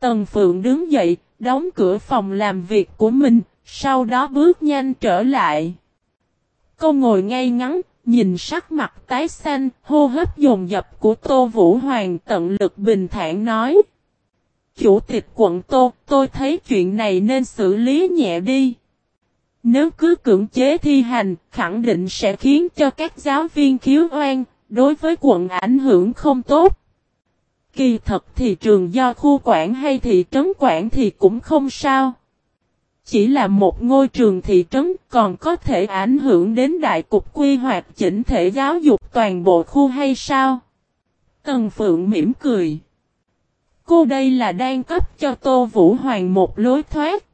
Tần Phượng đứng dậy, đóng cửa phòng làm việc của mình, sau đó bước nhanh trở lại. Cô ngồi ngay ngắn, nhìn sắc mặt tái xanh, hô hấp dồn dập của Tô Vũ Hoàng tận lực bình thản nói. Chủ tịch quận Tô, tôi thấy chuyện này nên xử lý nhẹ đi. Nếu cứ cưỡng chế thi hành, khẳng định sẽ khiến cho các giáo viên khiếu oan, đối với quận ảnh hưởng không tốt. Kỳ thật thì trường do khu quản hay thị trấn quản thì cũng không sao. Chỉ là một ngôi trường thị trấn còn có thể ảnh hưởng đến đại cục quy hoạch chỉnh thể giáo dục toàn bộ khu hay sao? Tần Phượng mỉm cười. Cô đây là đang cấp cho Tô Vũ Hoàng một lối thoát.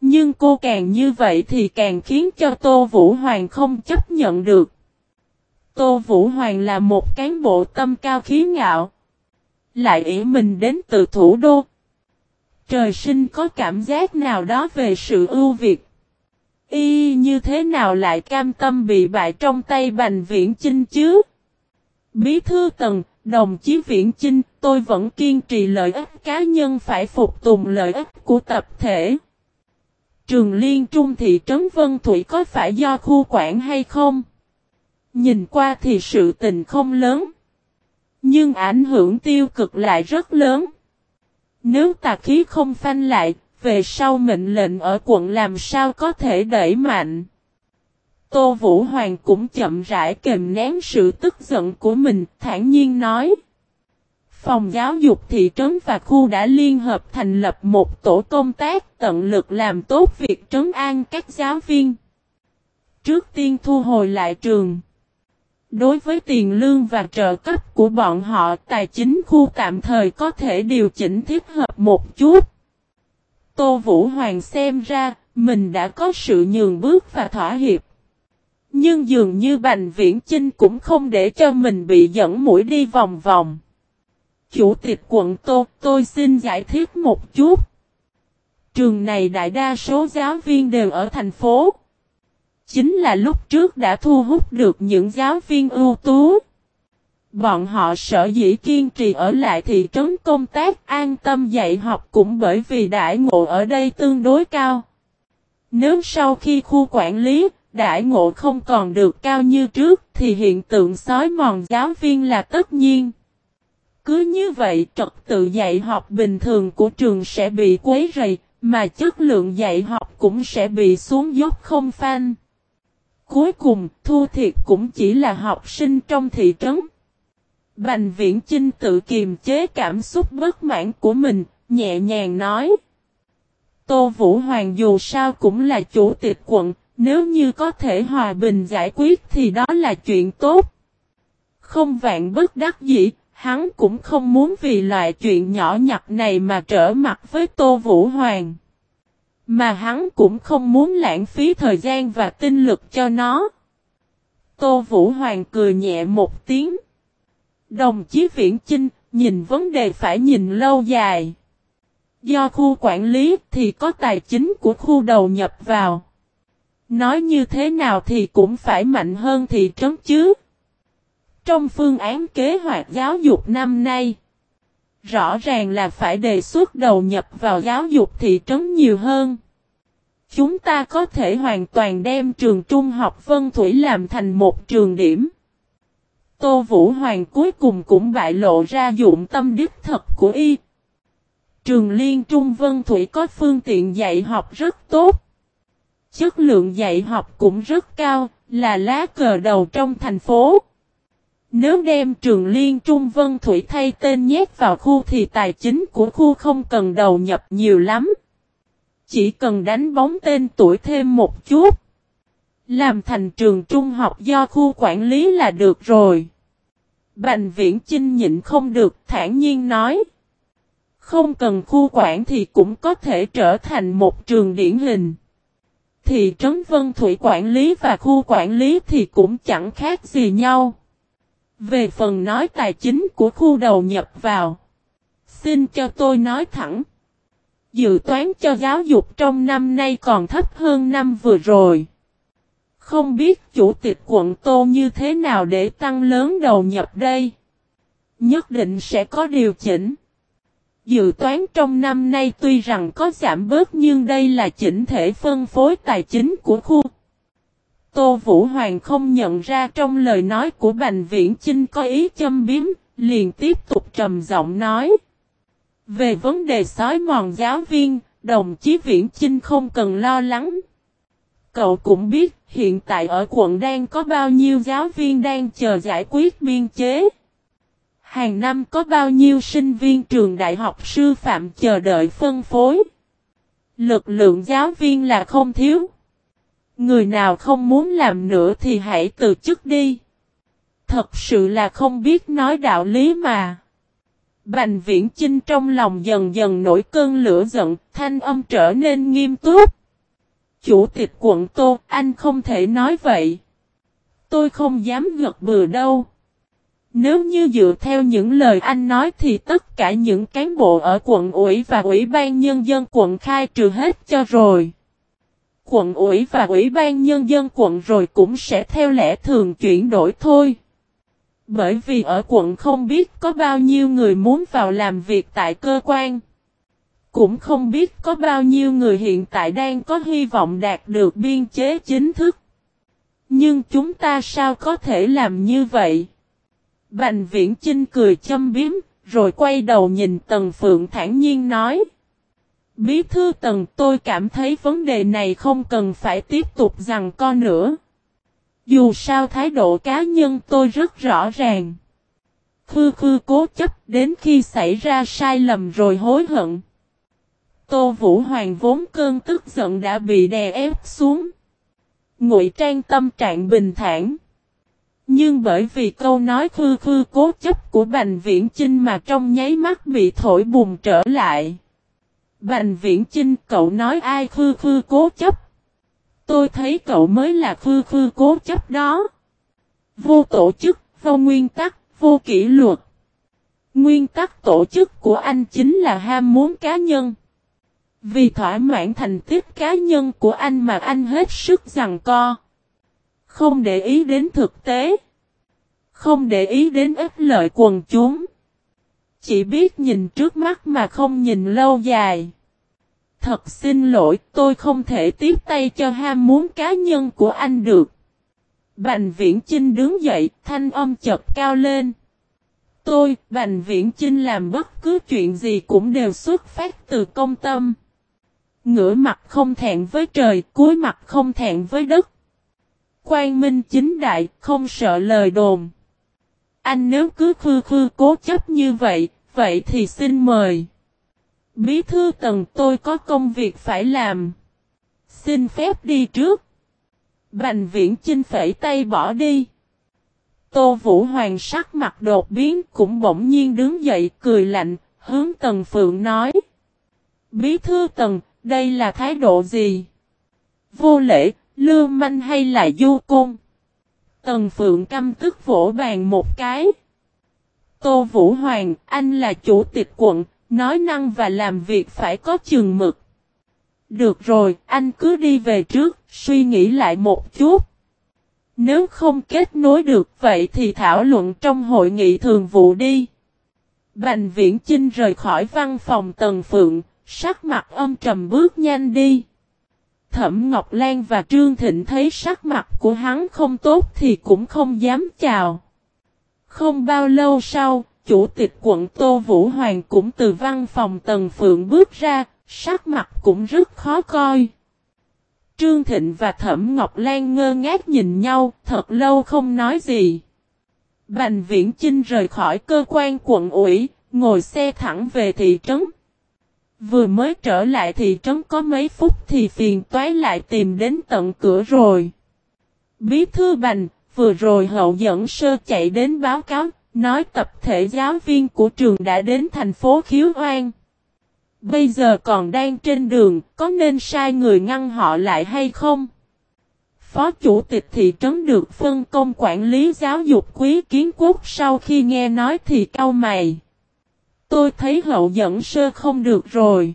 Nhưng cô càng như vậy thì càng khiến cho Tô Vũ Hoàng không chấp nhận được. Tô Vũ Hoàng là một cán bộ tâm cao khí ngạo. Lại ý mình đến từ thủ đô. Trời sinh có cảm giác nào đó về sự ưu việt. Y như thế nào lại cam tâm bị bại trong tay Bành Viễn Chinh chứ? Bí thư tầng, đồng chí Viễn Chinh, tôi vẫn kiên trì lợi ích cá nhân phải phục tùng lợi ích của tập thể. Trường Liên Trung thị trấn Vân Thủy có phải do khu quản hay không? Nhìn qua thì sự tình không lớn. Nhưng ảnh hưởng tiêu cực lại rất lớn. Nếu tà khí không phanh lại, về sau mệnh lệnh ở quận làm sao có thể đẩy mạnh. Tô Vũ Hoàng cũng chậm rãi kềm nén sự tức giận của mình, thản nhiên nói. Phòng giáo dục thị trấn và khu đã liên hợp thành lập một tổ công tác tận lực làm tốt việc trấn an các giáo viên. Trước tiên thu hồi lại trường. Đối với tiền lương và trợ cấp của bọn họ, tài chính khu tạm thời có thể điều chỉnh thích hợp một chút. Tô Vũ Hoàng xem ra, mình đã có sự nhường bước và thỏa hiệp. Nhưng dường như Bành Viễn Chinh cũng không để cho mình bị dẫn mũi đi vòng vòng. Chủ tịch quận Tô, tôi xin giải thích một chút. Trường này đại đa số giáo viên đều ở thành phố. Chính là lúc trước đã thu hút được những giáo viên ưu tú. Bọn họ sợ dĩ kiên trì ở lại thị trấn công tác an tâm dạy học cũng bởi vì đại ngộ ở đây tương đối cao. Nếu sau khi khu quản lý, đại ngộ không còn được cao như trước thì hiện tượng sói mòn giáo viên là tất nhiên. Cứ như vậy trật tự dạy học bình thường của trường sẽ bị quấy rầy, mà chất lượng dạy học cũng sẽ bị xuống dốc không phanh. Cuối cùng, thu thiệt cũng chỉ là học sinh trong thị trấn. Bành viễn Chinh tự kiềm chế cảm xúc bất mãn của mình, nhẹ nhàng nói. Tô Vũ Hoàng dù sao cũng là chủ tịch quận, nếu như có thể hòa bình giải quyết thì đó là chuyện tốt. Không vạn bất đắc dĩ, hắn cũng không muốn vì loại chuyện nhỏ nhặt này mà trở mặt với Tô Vũ Hoàng. Mà hắn cũng không muốn lãng phí thời gian và tinh lực cho nó. Tô Vũ Hoàng cười nhẹ một tiếng. Đồng chí Viễn Chinh, nhìn vấn đề phải nhìn lâu dài. Do khu quản lý thì có tài chính của khu đầu nhập vào. Nói như thế nào thì cũng phải mạnh hơn thị trấn chứ. Trong phương án kế hoạch giáo dục năm nay, rõ ràng là phải đề xuất đầu nhập vào giáo dục thị trấn nhiều hơn. Chúng ta có thể hoàn toàn đem trường trung học Vân Thủy làm thành một trường điểm. Tô Vũ Hoàng cuối cùng cũng bại lộ ra dụng tâm đích thật của y. Trường Liên Trung Vân Thủy có phương tiện dạy học rất tốt. Chất lượng dạy học cũng rất cao, là lá cờ đầu trong thành phố. Nếu đem trường Liên Trung Vân Thủy thay tên nhét vào khu thì tài chính của khu không cần đầu nhập nhiều lắm. Chỉ cần đánh bóng tên tuổi thêm một chút. Làm thành trường trung học do khu quản lý là được rồi. Bành viễn Trinh nhịn không được, thản nhiên nói. Không cần khu quản thì cũng có thể trở thành một trường điển hình. Thị trấn Vân Thủy quản lý và khu quản lý thì cũng chẳng khác gì nhau. Về phần nói tài chính của khu đầu nhập vào. Xin cho tôi nói thẳng. Dự toán cho giáo dục trong năm nay còn thấp hơn năm vừa rồi. Không biết chủ tịch quận Tô như thế nào để tăng lớn đầu nhập đây. Nhất định sẽ có điều chỉnh. Dự toán trong năm nay tuy rằng có giảm bớt nhưng đây là chỉnh thể phân phối tài chính của khu. Tô Vũ Hoàng không nhận ra trong lời nói của Bành Viễn Chinh có ý châm biếm, liền tiếp tục trầm giọng nói. Về vấn đề sói mòn giáo viên, đồng chí Viễn Chinh không cần lo lắng. Cậu cũng biết hiện tại ở quận đang có bao nhiêu giáo viên đang chờ giải quyết biên chế. Hàng năm có bao nhiêu sinh viên trường đại học sư phạm chờ đợi phân phối. Lực lượng giáo viên là không thiếu. Người nào không muốn làm nữa thì hãy từ chức đi. Thật sự là không biết nói đạo lý mà. Bành viễn Trinh trong lòng dần dần nổi cơn lửa giận, thanh âm trở nên nghiêm túc. Chủ tịch quận Tô, anh không thể nói vậy. Tôi không dám gật bừa đâu. Nếu như dựa theo những lời anh nói thì tất cả những cán bộ ở quận ủy và ủy ban nhân dân quận khai trừ hết cho rồi. Quận ủy và ủy ban nhân dân quận rồi cũng sẽ theo lẽ thường chuyển đổi thôi. Bởi vì ở quận không biết có bao nhiêu người muốn vào làm việc tại cơ quan. Cũng không biết có bao nhiêu người hiện tại đang có hy vọng đạt được biên chế chính thức. Nhưng chúng ta sao có thể làm như vậy? Bành viễn Chinh cười châm biếm, rồi quay đầu nhìn Tần Phượng thản nhiên nói. Bí thư Tần, tôi cảm thấy vấn đề này không cần phải tiếp tục rằng co nữa. Dù sao thái độ cá nhân tôi rất rõ ràng. Khư khư cố chấp đến khi xảy ra sai lầm rồi hối hận. Tô Vũ Hoàng vốn cơn tức giận đã bị đè ép xuống. Ngụy trang tâm trạng bình thản. Nhưng bởi vì câu nói khư khư cố chấp của Bành Viễn Chinh mà trong nháy mắt bị thổi bùng trở lại. Bành Viễn Chinh cậu nói ai khư khư cố chấp. Tôi thấy cậu mới là khư khư cố chấp đó. Vô tổ chức, vô nguyên tắc, vô kỷ luật. Nguyên tắc tổ chức của anh chính là ham muốn cá nhân. Vì thỏa mãn thành tích cá nhân của anh mà anh hết sức rằng co. Không để ý đến thực tế. Không để ý đến ích lợi quần chúng. Chỉ biết nhìn trước mắt mà không nhìn lâu dài. Thật xin lỗi tôi không thể tiếp tay cho ham muốn cá nhân của anh được. Bành viễn Chinh đứng dậy, thanh âm chật cao lên. Tôi, Bành Viễn Chinh làm bất cứ chuyện gì cũng đều xuất phát từ công tâm. Ngửa mặt không thẹn với trời, cuối mặt không thẹn với đất. Quang minh chính đại, không sợ lời đồn. Anh nếu cứ khư khư cố chấp như vậy, vậy thì xin mời. Bí thư tầng tôi có công việc phải làm. Xin phép đi trước. Bành viễn chinh phẩy tay bỏ đi. Tô Vũ Hoàng sắc mặt đột biến cũng bỗng nhiên đứng dậy cười lạnh, hướng Tần Phượng nói. Bí thư Tần, Đây là thái độ gì? Vô lễ, lưu manh hay là du cung Tần Phượng căm tức vỗ bàn một cái. Tô Vũ Hoàng, anh là chủ tịch quận, nói năng và làm việc phải có chừng mực. Được rồi, anh cứ đi về trước, suy nghĩ lại một chút. Nếu không kết nối được vậy thì thảo luận trong hội nghị thường vụ đi. Bành viễn Chinh rời khỏi văn phòng Tần Phượng, sắc mặt âm trầm bước nhanh đi. Thẩm Ngọc Lan và Trương Thịnh thấy sắc mặt của hắn không tốt thì cũng không dám chào. Không bao lâu sau, chủ tịch quận Tô Vũ Hoàng cũng từ văn phòng Tần Phượng bước ra, sắc mặt cũng rất khó coi. Trương Thịnh và Thẩm Ngọc Lan ngơ ngác nhìn nhau, thật lâu không nói gì. Bành Viễn Chinh rời khỏi cơ quan quận ủy, ngồi xe thẳng về thị trấn. Vừa mới trở lại thị trấn có mấy phút thì phiền toái lại tìm đến tận cửa rồi. Bí thư Bành, vừa rồi hậu dẫn sơ chạy đến báo cáo, nói tập thể giáo viên của trường đã đến thành phố Khiếu Oan. Bây giờ còn đang trên đường, có nên sai người ngăn họ lại hay không? Phó chủ tịch thị trấn được phân công quản lý giáo dục quý kiến quốc sau khi nghe nói thì cau mày. Tôi thấy hậu dẫn sơ không được rồi.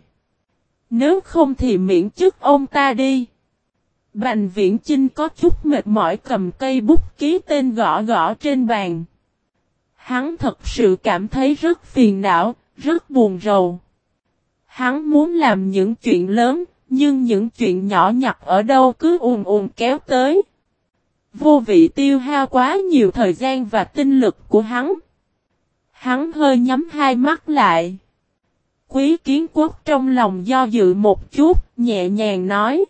Nếu không thì miễn chức ông ta đi. Bành viễn Chinh có chút mệt mỏi cầm cây bút ký tên gõ gõ trên bàn. Hắn thật sự cảm thấy rất phiền não, rất buồn rầu. Hắn muốn làm những chuyện lớn, nhưng những chuyện nhỏ nhặt ở đâu cứ ùn ùn kéo tới. Vô vị tiêu hao quá nhiều thời gian và tinh lực của hắn. Hắn hơi nhắm hai mắt lại. Quý kiến quốc trong lòng do dự một chút, nhẹ nhàng nói.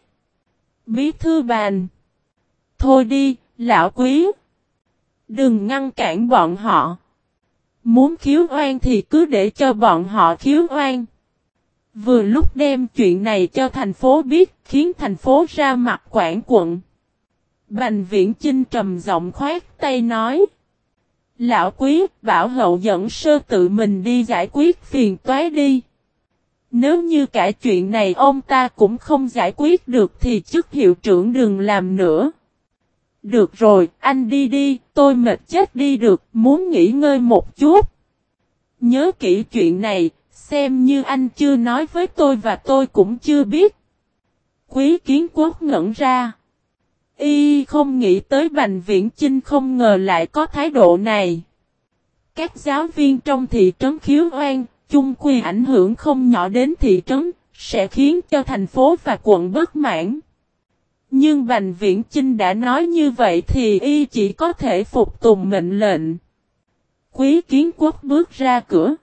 Bí thư bàn. Thôi đi, lão quý. Đừng ngăn cản bọn họ. Muốn khiếu oan thì cứ để cho bọn họ khiếu oan. Vừa lúc đem chuyện này cho thành phố biết, khiến thành phố ra mặt quản quận. Bành viễn Chinh trầm giọng khoát tay nói. Lão quý, bảo hậu dẫn sơ tự mình đi giải quyết phiền toái đi. Nếu như cả chuyện này ông ta cũng không giải quyết được thì chức hiệu trưởng đừng làm nữa. Được rồi, anh đi đi, tôi mệt chết đi được, muốn nghỉ ngơi một chút. Nhớ kỹ chuyện này, xem như anh chưa nói với tôi và tôi cũng chưa biết. Quý kiến quốc ngẩn ra. Y không nghĩ tới Bành Viễn Chinh không ngờ lại có thái độ này. Các giáo viên trong thị trấn khiếu oan, chung quy ảnh hưởng không nhỏ đến thị trấn, sẽ khiến cho thành phố và quận bất mãn. Nhưng Bành Viễn Chinh đã nói như vậy thì y chỉ có thể phục tùng mệnh lệnh. Quý kiến quốc bước ra cửa.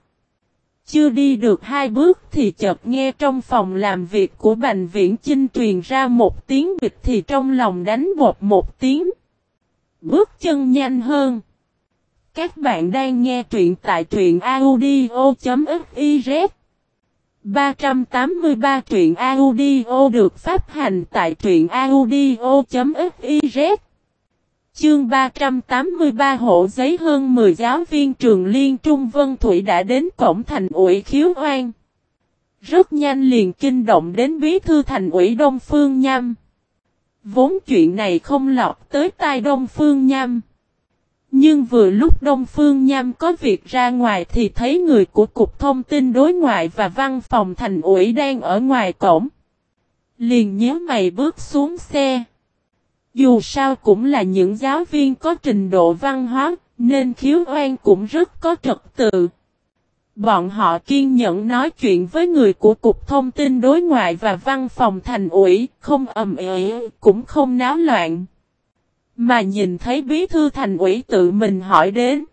Chưa đi được hai bước thì chợt nghe trong phòng làm việc của Bành Viễn Chinh truyền ra một tiếng bịch thì trong lòng đánh bột một tiếng. Bước chân nhanh hơn. Các bạn đang nghe truyện tại truyện audio.fiz 383 truyện audio được phát hành tại truyện audio.fiz Chương 383 hộ giấy hơn 10 giáo viên trường Liên Trung Vân Thủy đã đến cổng thành ủy khiếu oan. Rất nhanh liền kinh động đến bí thư thành ủy Đông Phương Nham. Vốn chuyện này không lọt tới tai Đông Phương Nham. Nhưng vừa lúc Đông Phương Nham có việc ra ngoài thì thấy người của Cục Thông tin Đối ngoại và Văn phòng Thành ủy đang ở ngoài cổng. Liền nhớ mày bước xuống xe. Dù sao cũng là những giáo viên có trình độ văn hóa, nên khiếu oan cũng rất có trật tự. Bọn họ kiên nhẫn nói chuyện với người của Cục Thông tin Đối ngoại và Văn phòng Thành ủy, không ầm ĩ, cũng không náo loạn. Mà nhìn thấy bí thư thành ủy tự mình hỏi đến.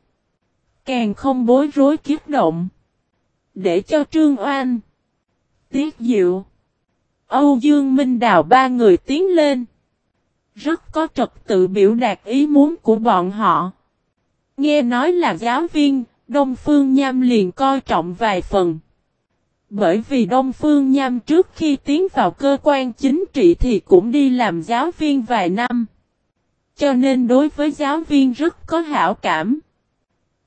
Càng không bối rối kiếp động. Để cho Trương Oan. Tiết Diệu. Âu Dương Minh Đào ba người tiến lên. Rất có trật tự biểu đạt ý muốn của bọn họ. Nghe nói là giáo viên, Đông Phương Nham liền coi trọng vài phần. Bởi vì Đông Phương Nham trước khi tiến vào cơ quan chính trị thì cũng đi làm giáo viên vài năm. Cho nên đối với giáo viên rất có hảo cảm.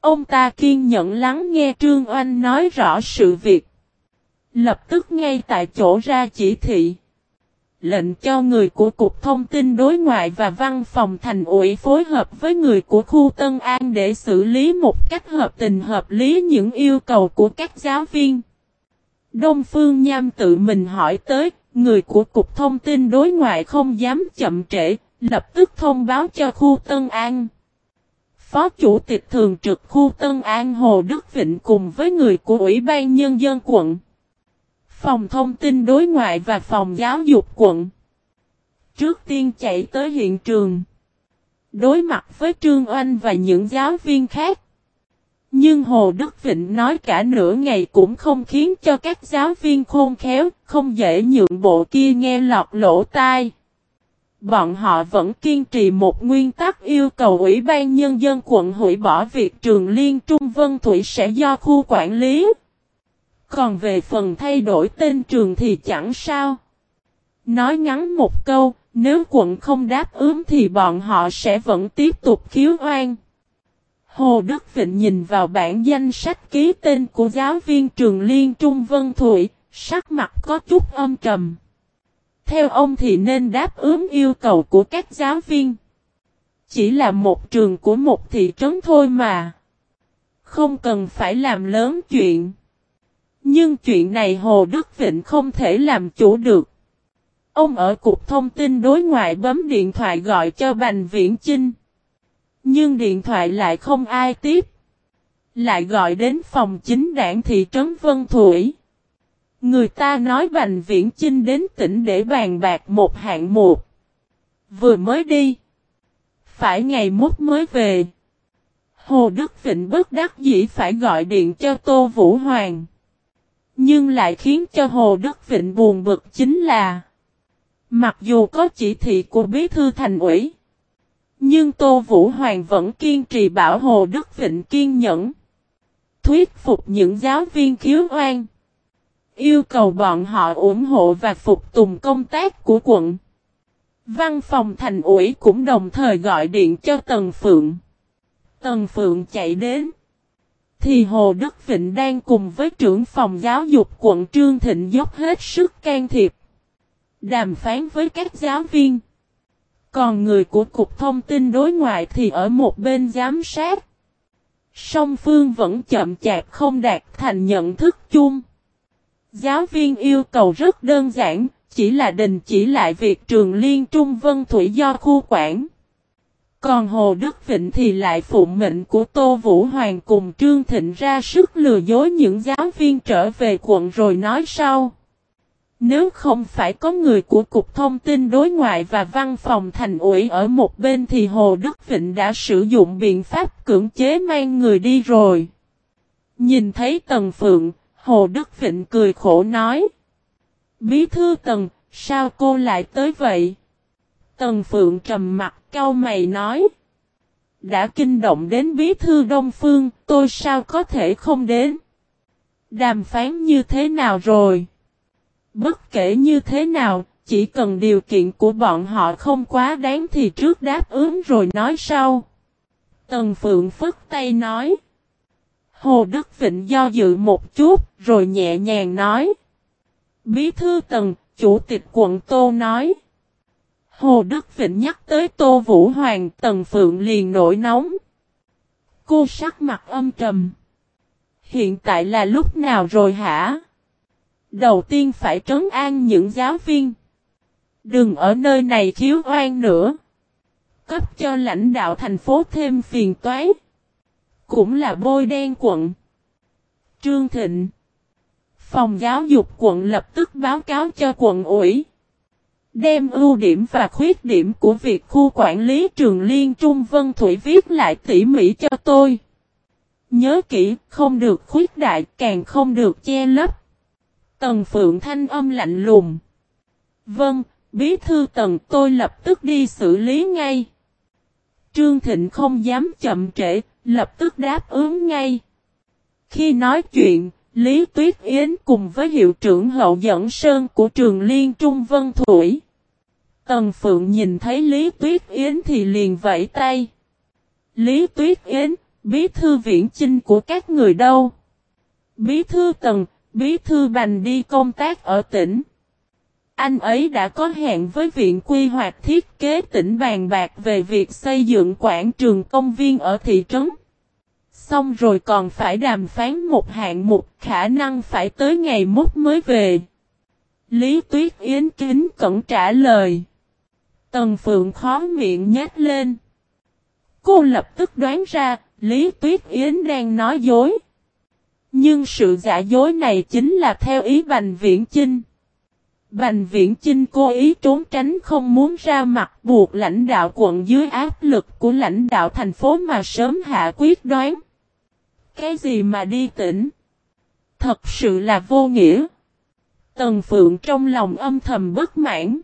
Ông ta kiên nhẫn lắng nghe Trương Oanh nói rõ sự việc. Lập tức ngay tại chỗ ra chỉ thị. Lệnh cho người của Cục Thông tin Đối ngoại và Văn phòng Thành ủy phối hợp với người của khu Tân An để xử lý một cách hợp tình hợp lý những yêu cầu của các giáo viên. Đông Phương Nham tự mình hỏi tới, người của Cục Thông tin Đối ngoại không dám chậm trễ, lập tức thông báo cho khu Tân An. Phó Chủ tịch Thường trực khu Tân An Hồ Đức Vịnh cùng với người của Ủy ban Nhân dân quận. Phòng thông tin đối ngoại và phòng giáo dục quận. Trước tiên chạy tới hiện trường. Đối mặt với Trương Oanh và những giáo viên khác. Nhưng Hồ Đức Vịnh nói cả nửa ngày cũng không khiến cho các giáo viên khôn khéo, không dễ nhượng bộ kia nghe lọt lỗ tai. Bọn họ vẫn kiên trì một nguyên tắc yêu cầu Ủy ban Nhân dân quận hủy bỏ việc trường Liên Trung Vân Thủy sẽ do khu quản lý. Còn về phần thay đổi tên trường thì chẳng sao. Nói ngắn một câu, nếu quận không đáp ứng thì bọn họ sẽ vẫn tiếp tục khiếu oan. Hồ Đức Vịnh nhìn vào bản danh sách ký tên của giáo viên trường Liên Trung Vân Thụy, sắc mặt có chút âm trầm. Theo ông thì nên đáp ứng yêu cầu của các giáo viên. Chỉ là một trường của một thị trấn thôi mà. Không cần phải làm lớn chuyện. Nhưng chuyện này Hồ Đức Vịnh không thể làm chủ được. Ông ở Cục Thông tin đối ngoại bấm điện thoại gọi cho Bành Viễn Chinh. Nhưng điện thoại lại không ai tiếp. Lại gọi đến phòng chính đảng thị trấn Vân Thủy. Người ta nói Bành Viễn Chinh đến tỉnh để bàn bạc một hạng mục. Vừa mới đi. Phải ngày mốt mới về. Hồ Đức Vịnh bất đắc dĩ phải gọi điện cho Tô Vũ Hoàng. Nhưng lại khiến cho Hồ Đức Vịnh buồn bực chính là, Mặc dù có chỉ thị của bí thư thành ủy, Nhưng Tô Vũ Hoàng vẫn kiên trì bảo Hồ Đức Vịnh kiên nhẫn, Thuyết phục những giáo viên khiếu oan, Yêu cầu bọn họ ủng hộ và phục tùng công tác của quận. Văn phòng thành ủy cũng đồng thời gọi điện cho Tần Phượng. Tần Phượng chạy đến thì Hồ Đức Vịnh đang cùng với trưởng phòng giáo dục quận Trương Thịnh dốc hết sức can thiệp. Đàm phán với các giáo viên. Còn người của Cục Thông tin đối ngoại thì ở một bên giám sát. Song phương vẫn chậm chạp không đạt thành nhận thức chung. Giáo viên yêu cầu rất đơn giản, chỉ là đình chỉ lại việc trường liên trung vân thủy do khu quản. Còn Hồ Đức Vịnh thì lại phụng mệnh của Tô Vũ Hoàng cùng Trương Thịnh ra sức lừa dối những giáo viên trở về quận rồi nói sau. Nếu không phải có người của Cục Thông tin Đối ngoại và Văn phòng Thành ủy ở một bên thì Hồ Đức Vịnh đã sử dụng biện pháp cưỡng chế mang người đi rồi. Nhìn thấy Tần Phượng, Hồ Đức Vịnh cười khổ nói. Bí thư Tần, sao cô lại tới vậy? Tần Phượng trầm mặt cau mày nói. Đã kinh động đến bí thư Đông Phương, tôi sao có thể không đến? Đàm phán như thế nào rồi? Bất kể như thế nào, chỉ cần điều kiện của bọn họ không quá đáng thì trước đáp ứng rồi nói sau. Tần Phượng phức tay nói. Hồ Đức Vịnh do dự một chút, rồi nhẹ nhàng nói. Bí thư Tần, Chủ tịch quận Tô nói. Hồ Đức Vịnh nhắc tới Tô Vũ Hoàng, Tần Phượng liền nổi nóng. Cô sắc mặt âm trầm. Hiện tại là lúc nào rồi hả? Đầu tiên phải trấn an những giáo viên. Đừng ở nơi này khiếu oan nữa. Cấp cho lãnh đạo thành phố thêm phiền toái. Cũng là bôi đen quận. Trương Thịnh. Phòng giáo dục quận lập tức báo cáo cho quận ủy. Đem ưu điểm và khuyết điểm của việc khu quản lý trường Liên Trung Vân Thủy viết lại tỉ mỉ cho tôi. Nhớ kỹ, không được khuyết đại, càng không được che lấp. Tần Phượng thanh âm lạnh lùng. Vâng, bí thư tần tôi lập tức đi xử lý ngay. Trương Thịnh không dám chậm trễ, lập tức đáp ứng ngay. Khi nói chuyện, Lý Tuyết Yến cùng với hiệu trưởng hậu dẫn sơn của trường Liên Trung Vân Thủy. Tần Phượng nhìn thấy Lý Tuyết Yến thì liền vẫy tay. Lý Tuyết Yến, bí thư viễn chinh của các người đâu? Bí thư Tần, bí thư bành đi công tác ở tỉnh. Anh ấy đã có hẹn với Viện Quy hoạch Thiết kế tỉnh bàn bạc về việc xây dựng quảng trường công viên ở thị trấn. Xong rồi còn phải đàm phán một hạng mục khả năng phải tới ngày mốt mới về. Lý Tuyết Yến kính cẩn trả lời. Tần Phượng khó miệng nhét lên. Cô lập tức đoán ra, Lý Tuyết Yến đang nói dối. Nhưng sự giả dối này chính là theo ý Bành Viễn Chinh. Bành Viễn Chinh cố ý trốn tránh không muốn ra mặt buộc lãnh đạo quận dưới áp lực của lãnh đạo thành phố mà sớm hạ quyết đoán. Cái gì mà đi tỉnh? Thật sự là vô nghĩa. Tần Phượng trong lòng âm thầm bất mãn.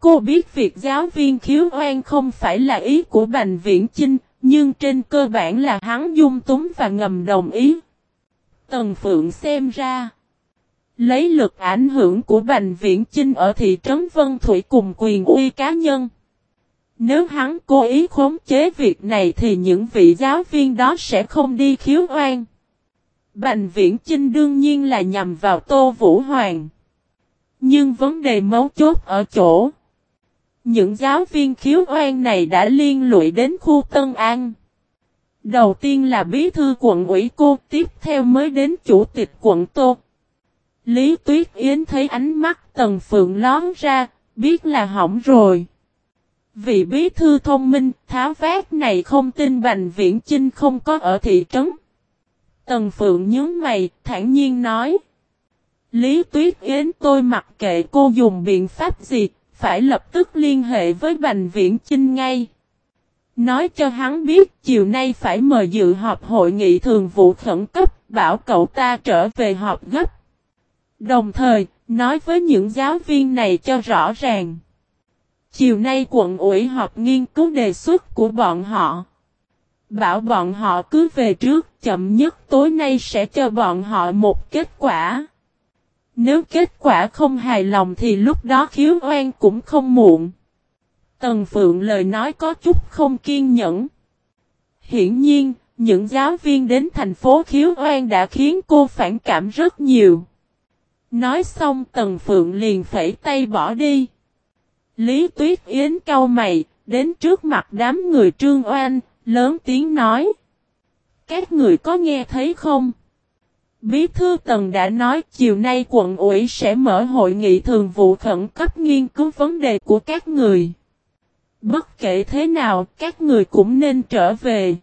Cô biết việc giáo viên khiếu oan không phải là ý của Bành Viễn Chinh, nhưng trên cơ bản là hắn dung túng và ngầm đồng ý. Tần Phượng xem ra, lấy lực ảnh hưởng của Bành Viễn Chinh ở thị trấn Vân Thủy cùng quyền uy cá nhân. Nếu hắn cố ý khống chế việc này thì những vị giáo viên đó sẽ không đi khiếu oan. Bành Viễn Chinh đương nhiên là nhằm vào Tô Vũ Hoàng. Nhưng vấn đề mấu chốt ở chỗ. Những giáo viên khiếu oan này đã liên lụy đến khu Tân An. Đầu tiên là bí thư quận ủy cô, tiếp theo mới đến chủ tịch quận Tô. Lý Tuyết Yến thấy ánh mắt Tần Phượng lón ra, biết là hỏng rồi. Vị bí thư thông minh, tháo vát này không tin Bành Viễn Chinh không có ở thị trấn. Tần Phượng nhớ mày, thản nhiên nói. Lý Tuyết Yến tôi mặc kệ cô dùng biện pháp gì, phải lập tức liên hệ với Bành Viễn Chinh ngay. Nói cho hắn biết chiều nay phải mời dự họp hội nghị thường vụ khẩn cấp, bảo cậu ta trở về họp gấp. Đồng thời, nói với những giáo viên này cho rõ ràng. Chiều nay quận ủy họp nghiên cứu đề xuất của bọn họ. Bảo bọn họ cứ về trước, chậm nhất tối nay sẽ cho bọn họ một kết quả. Nếu kết quả không hài lòng thì lúc đó khiếu oan cũng không muộn. Tần Phượng lời nói có chút không kiên nhẫn. Hiển nhiên, những giáo viên đến thành phố khiếu oan đã khiến cô phản cảm rất nhiều. Nói xong Tần Phượng liền phẩy tay bỏ đi. Lý Tuyết Yến cau mày, đến trước mặt đám người trương oan, lớn tiếng nói. Các người có nghe thấy không? Bí thư Tần đã nói chiều nay quận ủy sẽ mở hội nghị thường vụ khẩn cấp nghiên cứu vấn đề của các người. Bất kể thế nào, các người cũng nên trở về.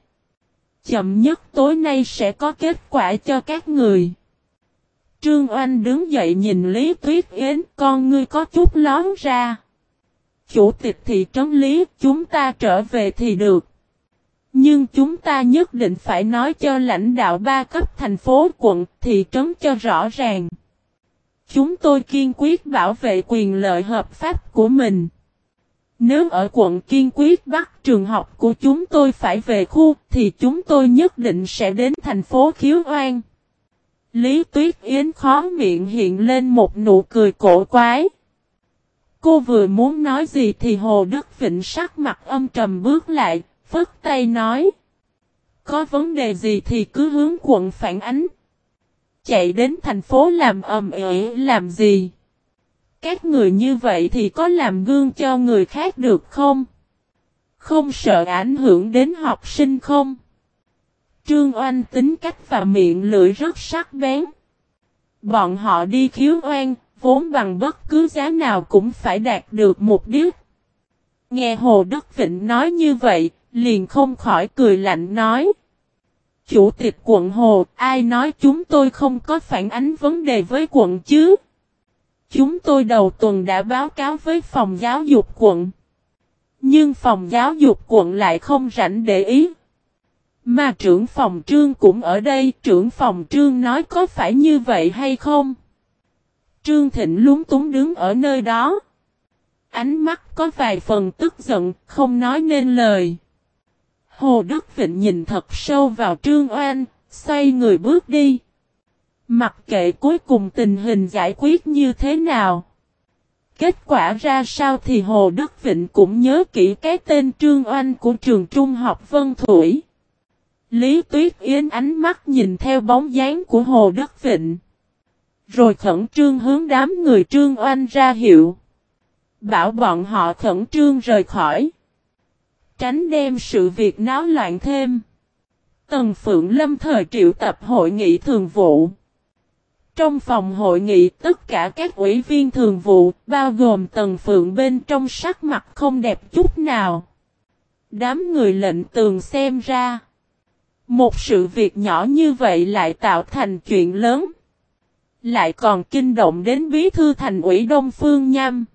Chậm nhất tối nay sẽ có kết quả cho các người. Trương Oanh đứng dậy nhìn Lý Tuyết Yến, con ngươi có chút lón ra. Chủ tịch thị trấn Lý, chúng ta trở về thì được. Nhưng chúng ta nhất định phải nói cho lãnh đạo ba cấp thành phố quận thị trấn cho rõ ràng. Chúng tôi kiên quyết bảo vệ quyền lợi hợp pháp của mình. Nếu ở quận kiên quyết bắt trường học của chúng tôi phải về khu thì chúng tôi nhất định sẽ đến thành phố khiếu oan. Lý Tuyết Yến khó miệng hiện lên một nụ cười cổ quái. Cô vừa muốn nói gì thì Hồ Đức Vịnh sắc mặt âm trầm bước lại, phất tay nói. Có vấn đề gì thì cứ hướng quận phản ánh. Chạy đến thành phố làm ầm ĩ làm gì? Các người như vậy thì có làm gương cho người khác được không? Không sợ ảnh hưởng đến học sinh không? Trương Oanh tính cách và miệng lưỡi rất sắc bén. Bọn họ đi khiếu oan, vốn bằng bất cứ giá nào cũng phải đạt được mục đích. Nghe Hồ Đức Vịnh nói như vậy, liền không khỏi cười lạnh nói. Chủ tịch quận Hồ, ai nói chúng tôi không có phản ánh vấn đề với quận chứ? Chúng tôi đầu tuần đã báo cáo với phòng giáo dục quận. Nhưng phòng giáo dục quận lại không rảnh để ý. Mà trưởng phòng trương cũng ở đây, trưởng phòng trương nói có phải như vậy hay không? Trương Thịnh lúng túng đứng ở nơi đó. Ánh mắt có vài phần tức giận, không nói nên lời. Hồ Đức Vịnh nhìn thật sâu vào Trương Oanh, xoay người bước đi. Mặc kệ cuối cùng tình hình giải quyết như thế nào. Kết quả ra sao thì Hồ Đức Vịnh cũng nhớ kỹ cái tên Trương Oanh của trường trung học Vân Thủy. Lý Tuyết Yến ánh mắt nhìn theo bóng dáng của Hồ Đức Vịnh. Rồi khẩn trương hướng đám người trương oanh ra hiệu. Bảo bọn họ khẩn trương rời khỏi. Tránh đem sự việc náo loạn thêm. Tần Phượng Lâm thời triệu tập hội nghị thường vụ. Trong phòng hội nghị tất cả các ủy viên thường vụ, bao gồm Tần Phượng bên trong sắc mặt không đẹp chút nào. Đám người lệnh tường xem ra. Một sự việc nhỏ như vậy lại tạo thành chuyện lớn. Lại còn kinh động đến bí thư thành ủy Đông Phương Nham.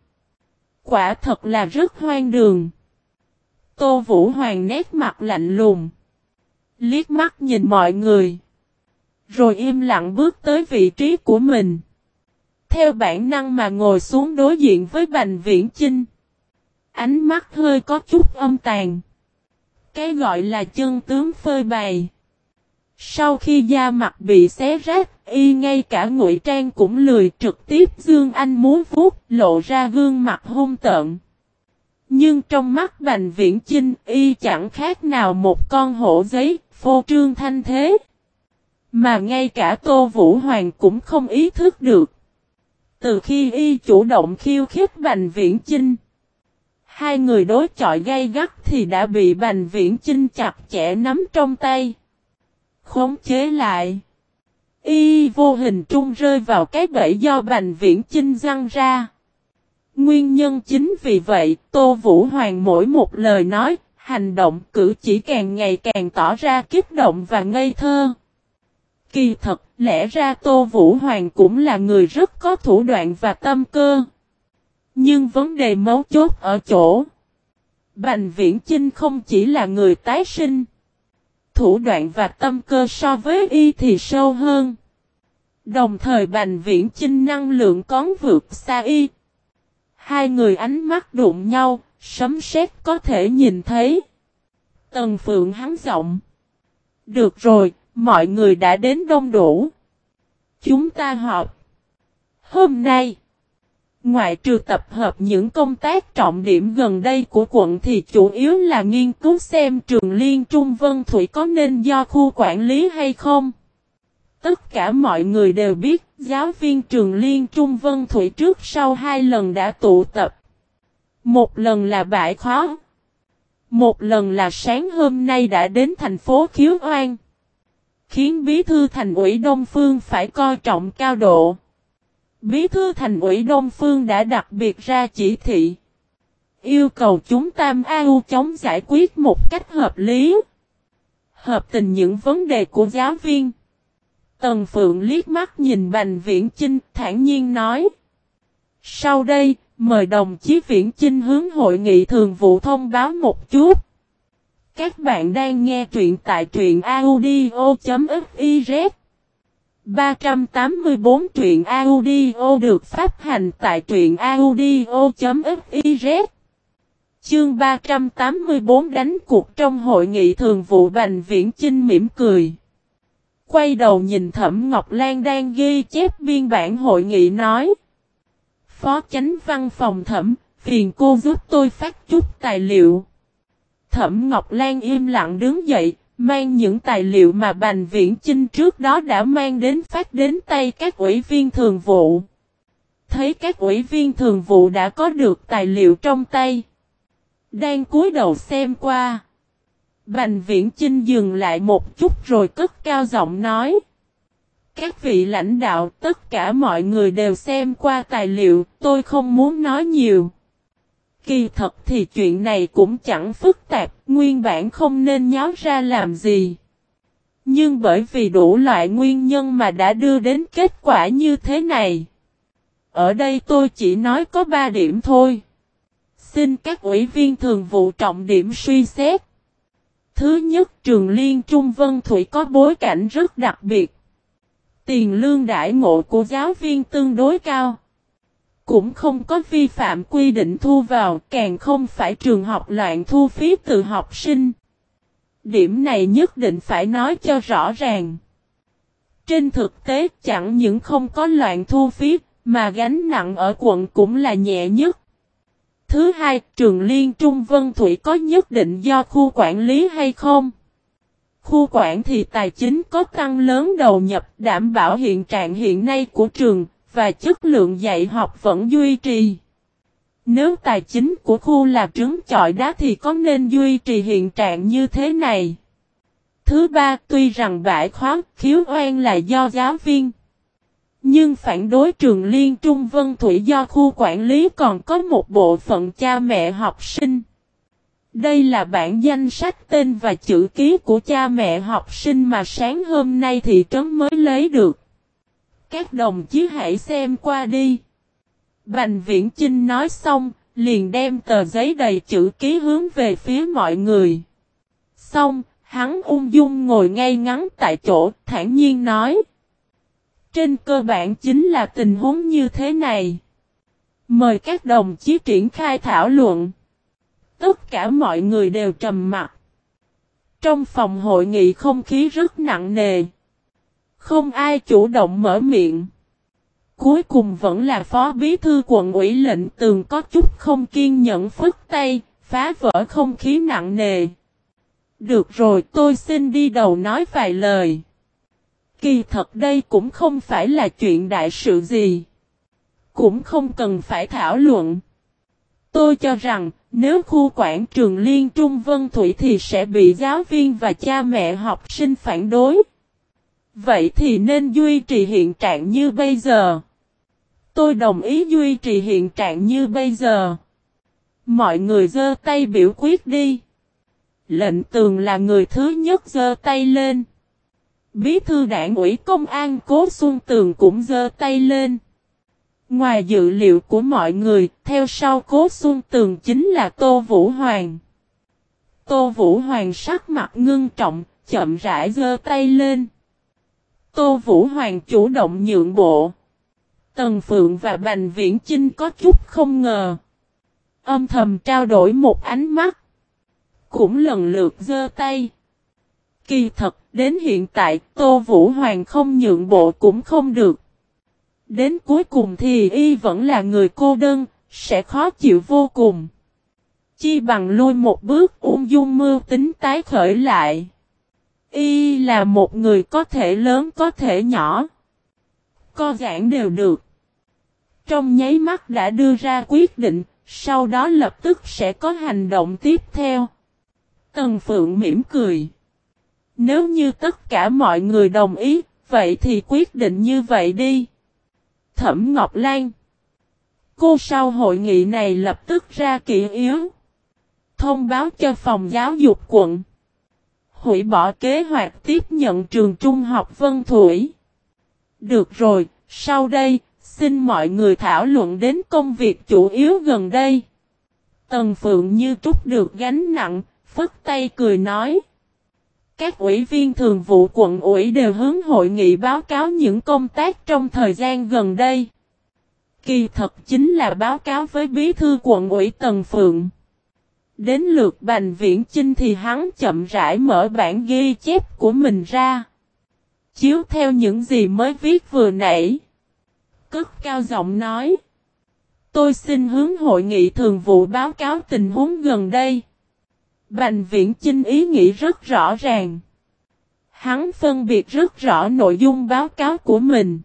Quả thật là rất hoang đường. Tô Vũ Hoàng nét mặt lạnh lùng. Liếc mắt nhìn mọi người. Rồi im lặng bước tới vị trí của mình. Theo bản năng mà ngồi xuống đối diện với Bành Viễn Chinh. Ánh mắt hơi có chút âm tàn. Cái gọi là chân tướng phơi bày. Sau khi da mặt bị xé rách, y ngay cả ngụy trang cũng lười trực tiếp Dương Anh muốn vuốt, lộ ra gương mặt hung tợn. Nhưng trong mắt Bành Viễn Chinh, y chẳng khác nào một con hổ giấy, phô trương thanh thế. Mà ngay cả Tô Vũ Hoàng cũng không ý thức được. Từ khi y chủ động khiêu khích Bành Viễn Chinh, hai người đối chọi gay gắt thì đã bị Bành Viễn Chinh chặt chẽ nắm trong tay. Khống chế lại. Y vô hình trung rơi vào cái bẫy do Bành Viễn Chinh răng ra. Nguyên nhân chính vì vậy, Tô Vũ Hoàng mỗi một lời nói, hành động cử chỉ càng ngày càng tỏ ra kích động và ngây thơ. Kỳ thật, lẽ ra Tô Vũ Hoàng cũng là người rất có thủ đoạn và tâm cơ. Nhưng vấn đề mấu chốt ở chỗ. Bành Viễn Chinh không chỉ là người tái sinh. Thủ đoạn và tâm cơ so với y thì sâu hơn. Đồng thời Bành Viễn Chinh năng lượng cón vượt xa y. Hai người ánh mắt đụng nhau, sấm sét có thể nhìn thấy. Tần Phượng hắn giọng. Được rồi, mọi người đã đến đông đủ. Chúng ta họp. Hôm nay, ngoại trừ tập hợp những công tác trọng điểm gần đây của quận thì chủ yếu là nghiên cứu xem trường Liên Trung Vân Thủy có nên do khu quản lý hay không. Tất cả mọi người đều biết, giáo viên trường Liên Trung Vân Thủy trước sau hai lần đã tụ tập. Một lần là bãi khó. Một lần là sáng hôm nay đã đến thành phố Khiếu Oan. Khiến bí thư thành ủy Đông Phương phải coi trọng cao độ. Bí thư thành ủy Đông Phương đã đặc biệt ra chỉ thị. Yêu cầu chúng tam AU chống giải quyết một cách hợp lý. Hợp tình những vấn đề của giáo viên. Tần Phượng liếc mắt nhìn Bành Viễn Chinh thản nhiên nói. Sau đây, mời đồng chí Viễn Chinh hướng hội nghị thường vụ thông báo một chút. Các bạn đang nghe truyện tại truyện audio.fiz 384 truyện audio được phát hành tại truyện audio.fiz Chương 384 đánh cuộc trong hội nghị thường vụ Bành Viễn Chinh mỉm cười. Quay đầu nhìn Thẩm Ngọc Lan đang ghi chép biên bản hội nghị nói. Phó chánh văn phòng thẩm, phiền cô giúp tôi phát chút tài liệu. Thẩm Ngọc Lan im lặng đứng dậy, mang những tài liệu mà Bành Viễn Chinh trước đó đã mang đến phát đến tay các ủy viên thường vụ. Thấy các ủy viên thường vụ đã có được tài liệu trong tay. Đang cúi đầu xem qua. Bành Viễn Chinh dừng lại một chút rồi cất cao giọng nói. Các vị lãnh đạo tất cả mọi người đều xem qua tài liệu, tôi không muốn nói nhiều. Kỳ thật thì chuyện này cũng chẳng phức tạp, nguyên bản không nên nháo ra làm gì. Nhưng bởi vì đủ loại nguyên nhân mà đã đưa đến kết quả như thế này. Ở đây tôi chỉ nói có 3 điểm thôi. Xin các ủy viên thường vụ trọng điểm suy xét. Thứ nhất trường Liên Trung Vân Thủy có bối cảnh rất đặc biệt. Tiền lương đại ngộ của giáo viên tương đối cao. Cũng không có vi phạm quy định thu vào, càng không phải trường học loạn thu phí từ học sinh. Điểm này nhất định phải nói cho rõ ràng. Trên thực tế chẳng những không có loạn thu phí, mà gánh nặng ở quận cũng là nhẹ nhất. Thứ hai, trường Liên Trung Vân Thủy có nhất định do khu quản lý hay không? Khu quản thì tài chính có tăng lớn đầu nhập đảm bảo hiện trạng hiện nay của trường và chất lượng dạy học vẫn duy trì. Nếu tài chính của khu là trứng chọi đá thì có nên duy trì hiện trạng như thế này? Thứ ba, tuy rằng bãi khoáng khiếu oan là do giáo viên. Nhưng phản đối trường liên trung vân thủy do khu quản lý còn có một bộ phận cha mẹ học sinh. Đây là bản danh sách tên và chữ ký của cha mẹ học sinh mà sáng hôm nay thị trấn mới lấy được. Các đồng chí hãy xem qua đi. Bành viễn Chinh nói xong, liền đem tờ giấy đầy chữ ký hướng về phía mọi người. Xong, hắn ung dung ngồi ngay ngắn tại chỗ, thản nhiên nói. Trên cơ bản chính là tình huống như thế này. Mời các đồng chí triển khai thảo luận. Tất cả mọi người đều trầm mặt. Trong phòng hội nghị không khí rất nặng nề. Không ai chủ động mở miệng. Cuối cùng vẫn là phó bí thư quận ủy lệnh tường có chút không kiên nhẫn phức tay, phá vỡ không khí nặng nề. Được rồi tôi xin đi đầu nói vài lời. Kỳ thật đây cũng không phải là chuyện đại sự gì. Cũng không cần phải thảo luận. Tôi cho rằng, nếu khu quản trường Liên Trung Vân Thủy thì sẽ bị giáo viên và cha mẹ học sinh phản đối. Vậy thì nên duy trì hiện trạng như bây giờ. Tôi đồng ý duy trì hiện trạng như bây giờ. Mọi người giơ tay biểu quyết đi. Lệnh tường là người thứ nhất giơ tay lên. Bí thư đảng ủy công an Cố Xuân Tường cũng giơ tay lên. Ngoài dự liệu của mọi người, theo sau Cố Xuân Tường chính là Tô Vũ Hoàng. Tô Vũ Hoàng sắc mặt ngưng trọng, chậm rãi giơ tay lên. Tô Vũ Hoàng chủ động nhượng bộ. Tần Phượng và Bành Viễn Chinh có chút không ngờ. Âm thầm trao đổi một ánh mắt. Cũng lần lượt giơ tay. Kỳ thật, đến hiện tại, Tô Vũ Hoàng không nhượng bộ cũng không được. Đến cuối cùng thì y vẫn là người cô đơn, sẽ khó chịu vô cùng. Chi bằng lôi một bước ung dung mưu tính tái khởi lại. Y là một người có thể lớn có thể nhỏ. Co giãn đều được. Trong nháy mắt đã đưa ra quyết định, sau đó lập tức sẽ có hành động tiếp theo. Tần Phượng mỉm cười. Nếu như tất cả mọi người đồng ý, vậy thì quyết định như vậy đi. Thẩm Ngọc Lan Cô sau hội nghị này lập tức ra kỷ yếu. Thông báo cho phòng giáo dục quận. Hủy bỏ kế hoạch tiếp nhận trường trung học Vân Thủy. Được rồi, sau đây, xin mọi người thảo luận đến công việc chủ yếu gần đây. Tần Phượng như trút được gánh nặng, phất tay cười nói. Các ủy viên thường vụ quận ủy đều hướng hội nghị báo cáo những công tác trong thời gian gần đây. Kỳ thật chính là báo cáo với bí thư quận ủy Tần Phượng. Đến lượt Bành Viễn Chinh thì hắn chậm rãi mở bản ghi chép của mình ra. Chiếu theo những gì mới viết vừa nãy. Cất cao giọng nói. Tôi xin hướng hội nghị thường vụ báo cáo tình huống gần đây. Bành viễn Chinh ý nghĩ rất rõ ràng. Hắn phân biệt rất rõ nội dung báo cáo của mình.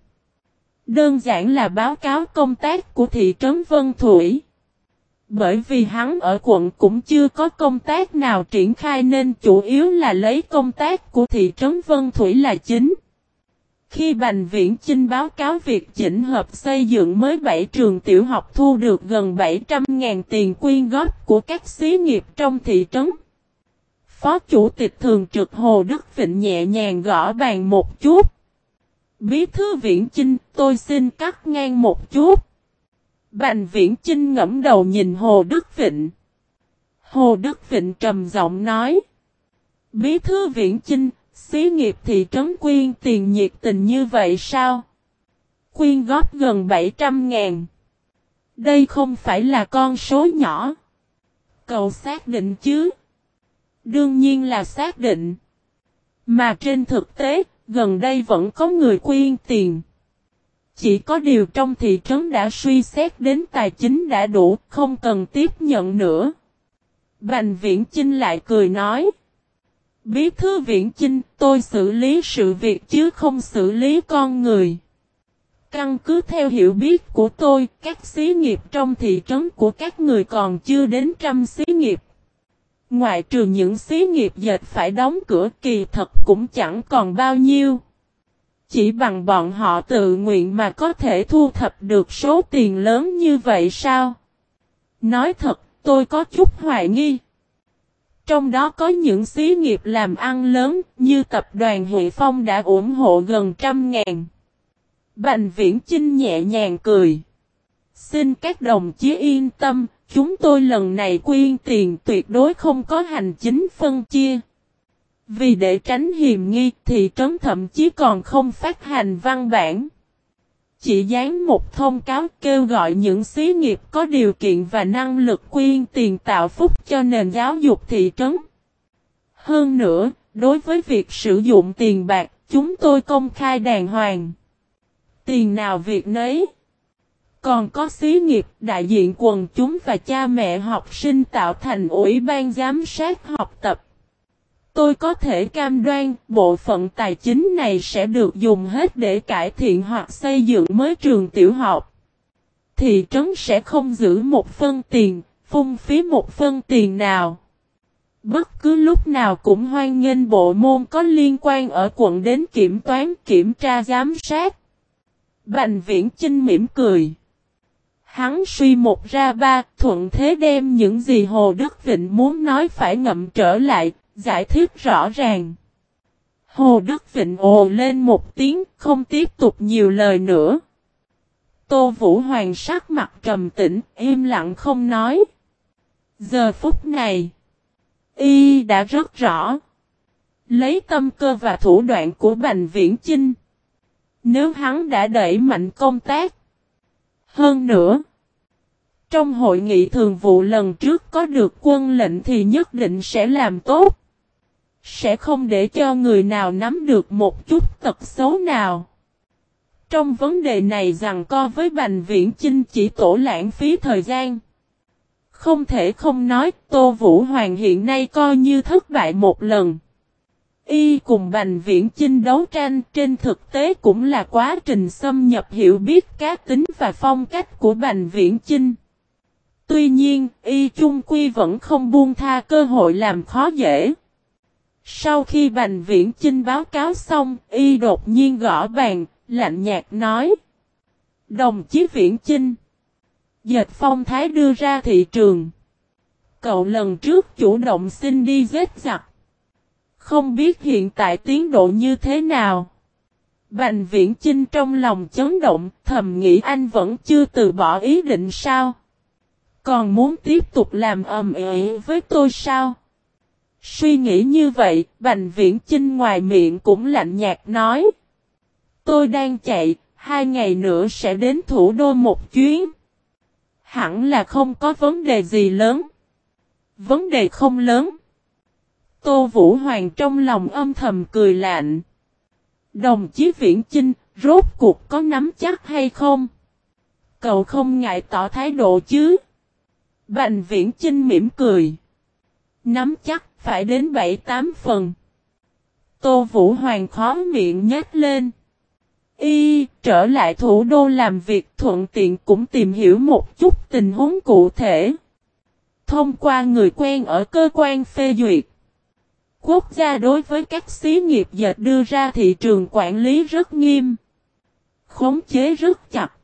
Đơn giản là báo cáo công tác của thị trấn Vân Thủy. Bởi vì hắn ở quận cũng chưa có công tác nào triển khai nên chủ yếu là lấy công tác của thị trấn Vân Thủy là chính. Khi Bành Viễn Chinh báo cáo việc chỉnh hợp xây dựng mới 7 trường tiểu học thu được gần 700.000 tiền quyên góp của các xí nghiệp trong thị trấn. Phó Chủ tịch Thường trực Hồ Đức Vịnh nhẹ nhàng gõ bàn một chút. Bí thư Viễn Chinh, tôi xin cắt ngang một chút. Bành Viễn Chinh ngẫm đầu nhìn Hồ Đức Vịnh. Hồ Đức Vịnh trầm giọng nói. Bí thư Viễn Chinh, xí nghiệp thị trấn quyên tiền nhiệt tình như vậy sao? Quyên góp gần 700 ngàn. Đây không phải là con số nhỏ. Cậu xác định chứ? Đương nhiên là xác định. Mà trên thực tế, gần đây vẫn có người quyên tiền. Chỉ có điều trong thị trấn đã suy xét đến tài chính đã đủ, không cần tiếp nhận nữa. Bành viễn Chinh lại cười nói. Bí thư viện chinh, tôi xử lý sự việc chứ không xử lý con người. Căn cứ theo hiểu biết của tôi, các xí nghiệp trong thị trấn của các người còn chưa đến trăm xí nghiệp. Ngoại trừ những xí nghiệp dệt phải đóng cửa kỳ thật cũng chẳng còn bao nhiêu. Chỉ bằng bọn họ tự nguyện mà có thể thu thập được số tiền lớn như vậy sao? Nói thật, tôi có chút hoài nghi. Trong đó có những xí nghiệp làm ăn lớn như tập đoàn Hệ Phong đã ủng hộ gần trăm ngàn. Bành viễn Chinh nhẹ nhàng cười. Xin các đồng chí yên tâm, chúng tôi lần này quyên tiền tuyệt đối không có hành chính phân chia. Vì để tránh hiểm nghi thì trấn thậm chí còn không phát hành văn bản. Chỉ dán một thông cáo kêu gọi những xí nghiệp có điều kiện và năng lực quyên tiền tạo phúc cho nền giáo dục thị trấn. Hơn nữa, đối với việc sử dụng tiền bạc, chúng tôi công khai đàng hoàng. Tiền nào việc nấy. Còn có xí nghiệp, đại diện quần chúng và cha mẹ học sinh tạo thành ủy ban giám sát học tập. Tôi có thể cam đoan bộ phận tài chính này sẽ được dùng hết để cải thiện hoặc xây dựng mới trường tiểu học. Thị trấn sẽ không giữ một phân tiền, phung phí một phân tiền nào. Bất cứ lúc nào cũng hoan nghênh bộ môn có liên quan ở quận đến kiểm toán kiểm tra giám sát. Bành viễn Chinh mỉm cười. Hắn suy một ra ba, thuận thế đem những gì Hồ Đức Vịnh muốn nói phải ngậm trở lại, giải thích rõ ràng. Hồ Đức Vịnh ồ lên một tiếng, không tiếp tục nhiều lời nữa. Tô Vũ Hoàng sắc mặt trầm tĩnh, im lặng không nói. Giờ phút này, y đã rất rõ. Lấy tâm cơ và thủ đoạn của Bành Viễn Chinh. Nếu hắn đã đẩy mạnh công tác. Hơn nữa. Trong hội nghị thường vụ lần trước có được quân lệnh thì nhất định sẽ làm tốt. Sẽ không để cho người nào nắm được một chút tật xấu nào. Trong vấn đề này rằng co với Bành Viễn Chinh chỉ tổ lãng phí thời gian. Không thể không nói Tô Vũ Hoàng hiện nay coi như thất bại một lần. Y cùng Bành Viễn Chinh đấu tranh trên thực tế cũng là quá trình xâm nhập hiểu biết cá tính và phong cách của Bành Viễn Chinh. Tuy nhiên, Y Trung Quy vẫn không buông tha cơ hội làm khó dễ. Sau khi Bành Viễn Chinh báo cáo xong, Y đột nhiên gõ bàn, lạnh nhạt nói. Đồng chí Viễn Chinh. Dệt phong thái đưa ra thị trường. Cậu lần trước chủ động xin đi giết giặc. Không biết hiện tại tiến độ như thế nào. Bành viễn Chinh trong lòng chấn động, thầm nghĩ anh vẫn chưa từ bỏ ý định sao. Còn muốn tiếp tục làm ầm ĩ với tôi sao? Suy nghĩ như vậy, Bành Viễn Chinh ngoài miệng cũng lạnh nhạt nói. Tôi đang chạy, hai ngày nữa sẽ đến thủ đô một chuyến. Hẳn là không có vấn đề gì lớn. Vấn đề không lớn. Tô Vũ Hoàng trong lòng âm thầm cười lạnh. Đồng chí Viễn Chinh, rốt cuộc có nắm chắc hay không? Cậu không ngại tỏ thái độ chứ? Bành Viễn Chinh mỉm cười. Nắm chắc phải đến 7-8 phần. Tô Vũ Hoàng khó miệng nhét lên. Y, trở lại thủ đô làm việc, thuận tiện cũng tìm hiểu một chút tình huống cụ thể. Thông qua người quen ở cơ quan phê duyệt. Quốc gia đối với các xí nghiệp dệt đưa ra thị trường quản lý rất nghiêm. Khống chế rất chặt.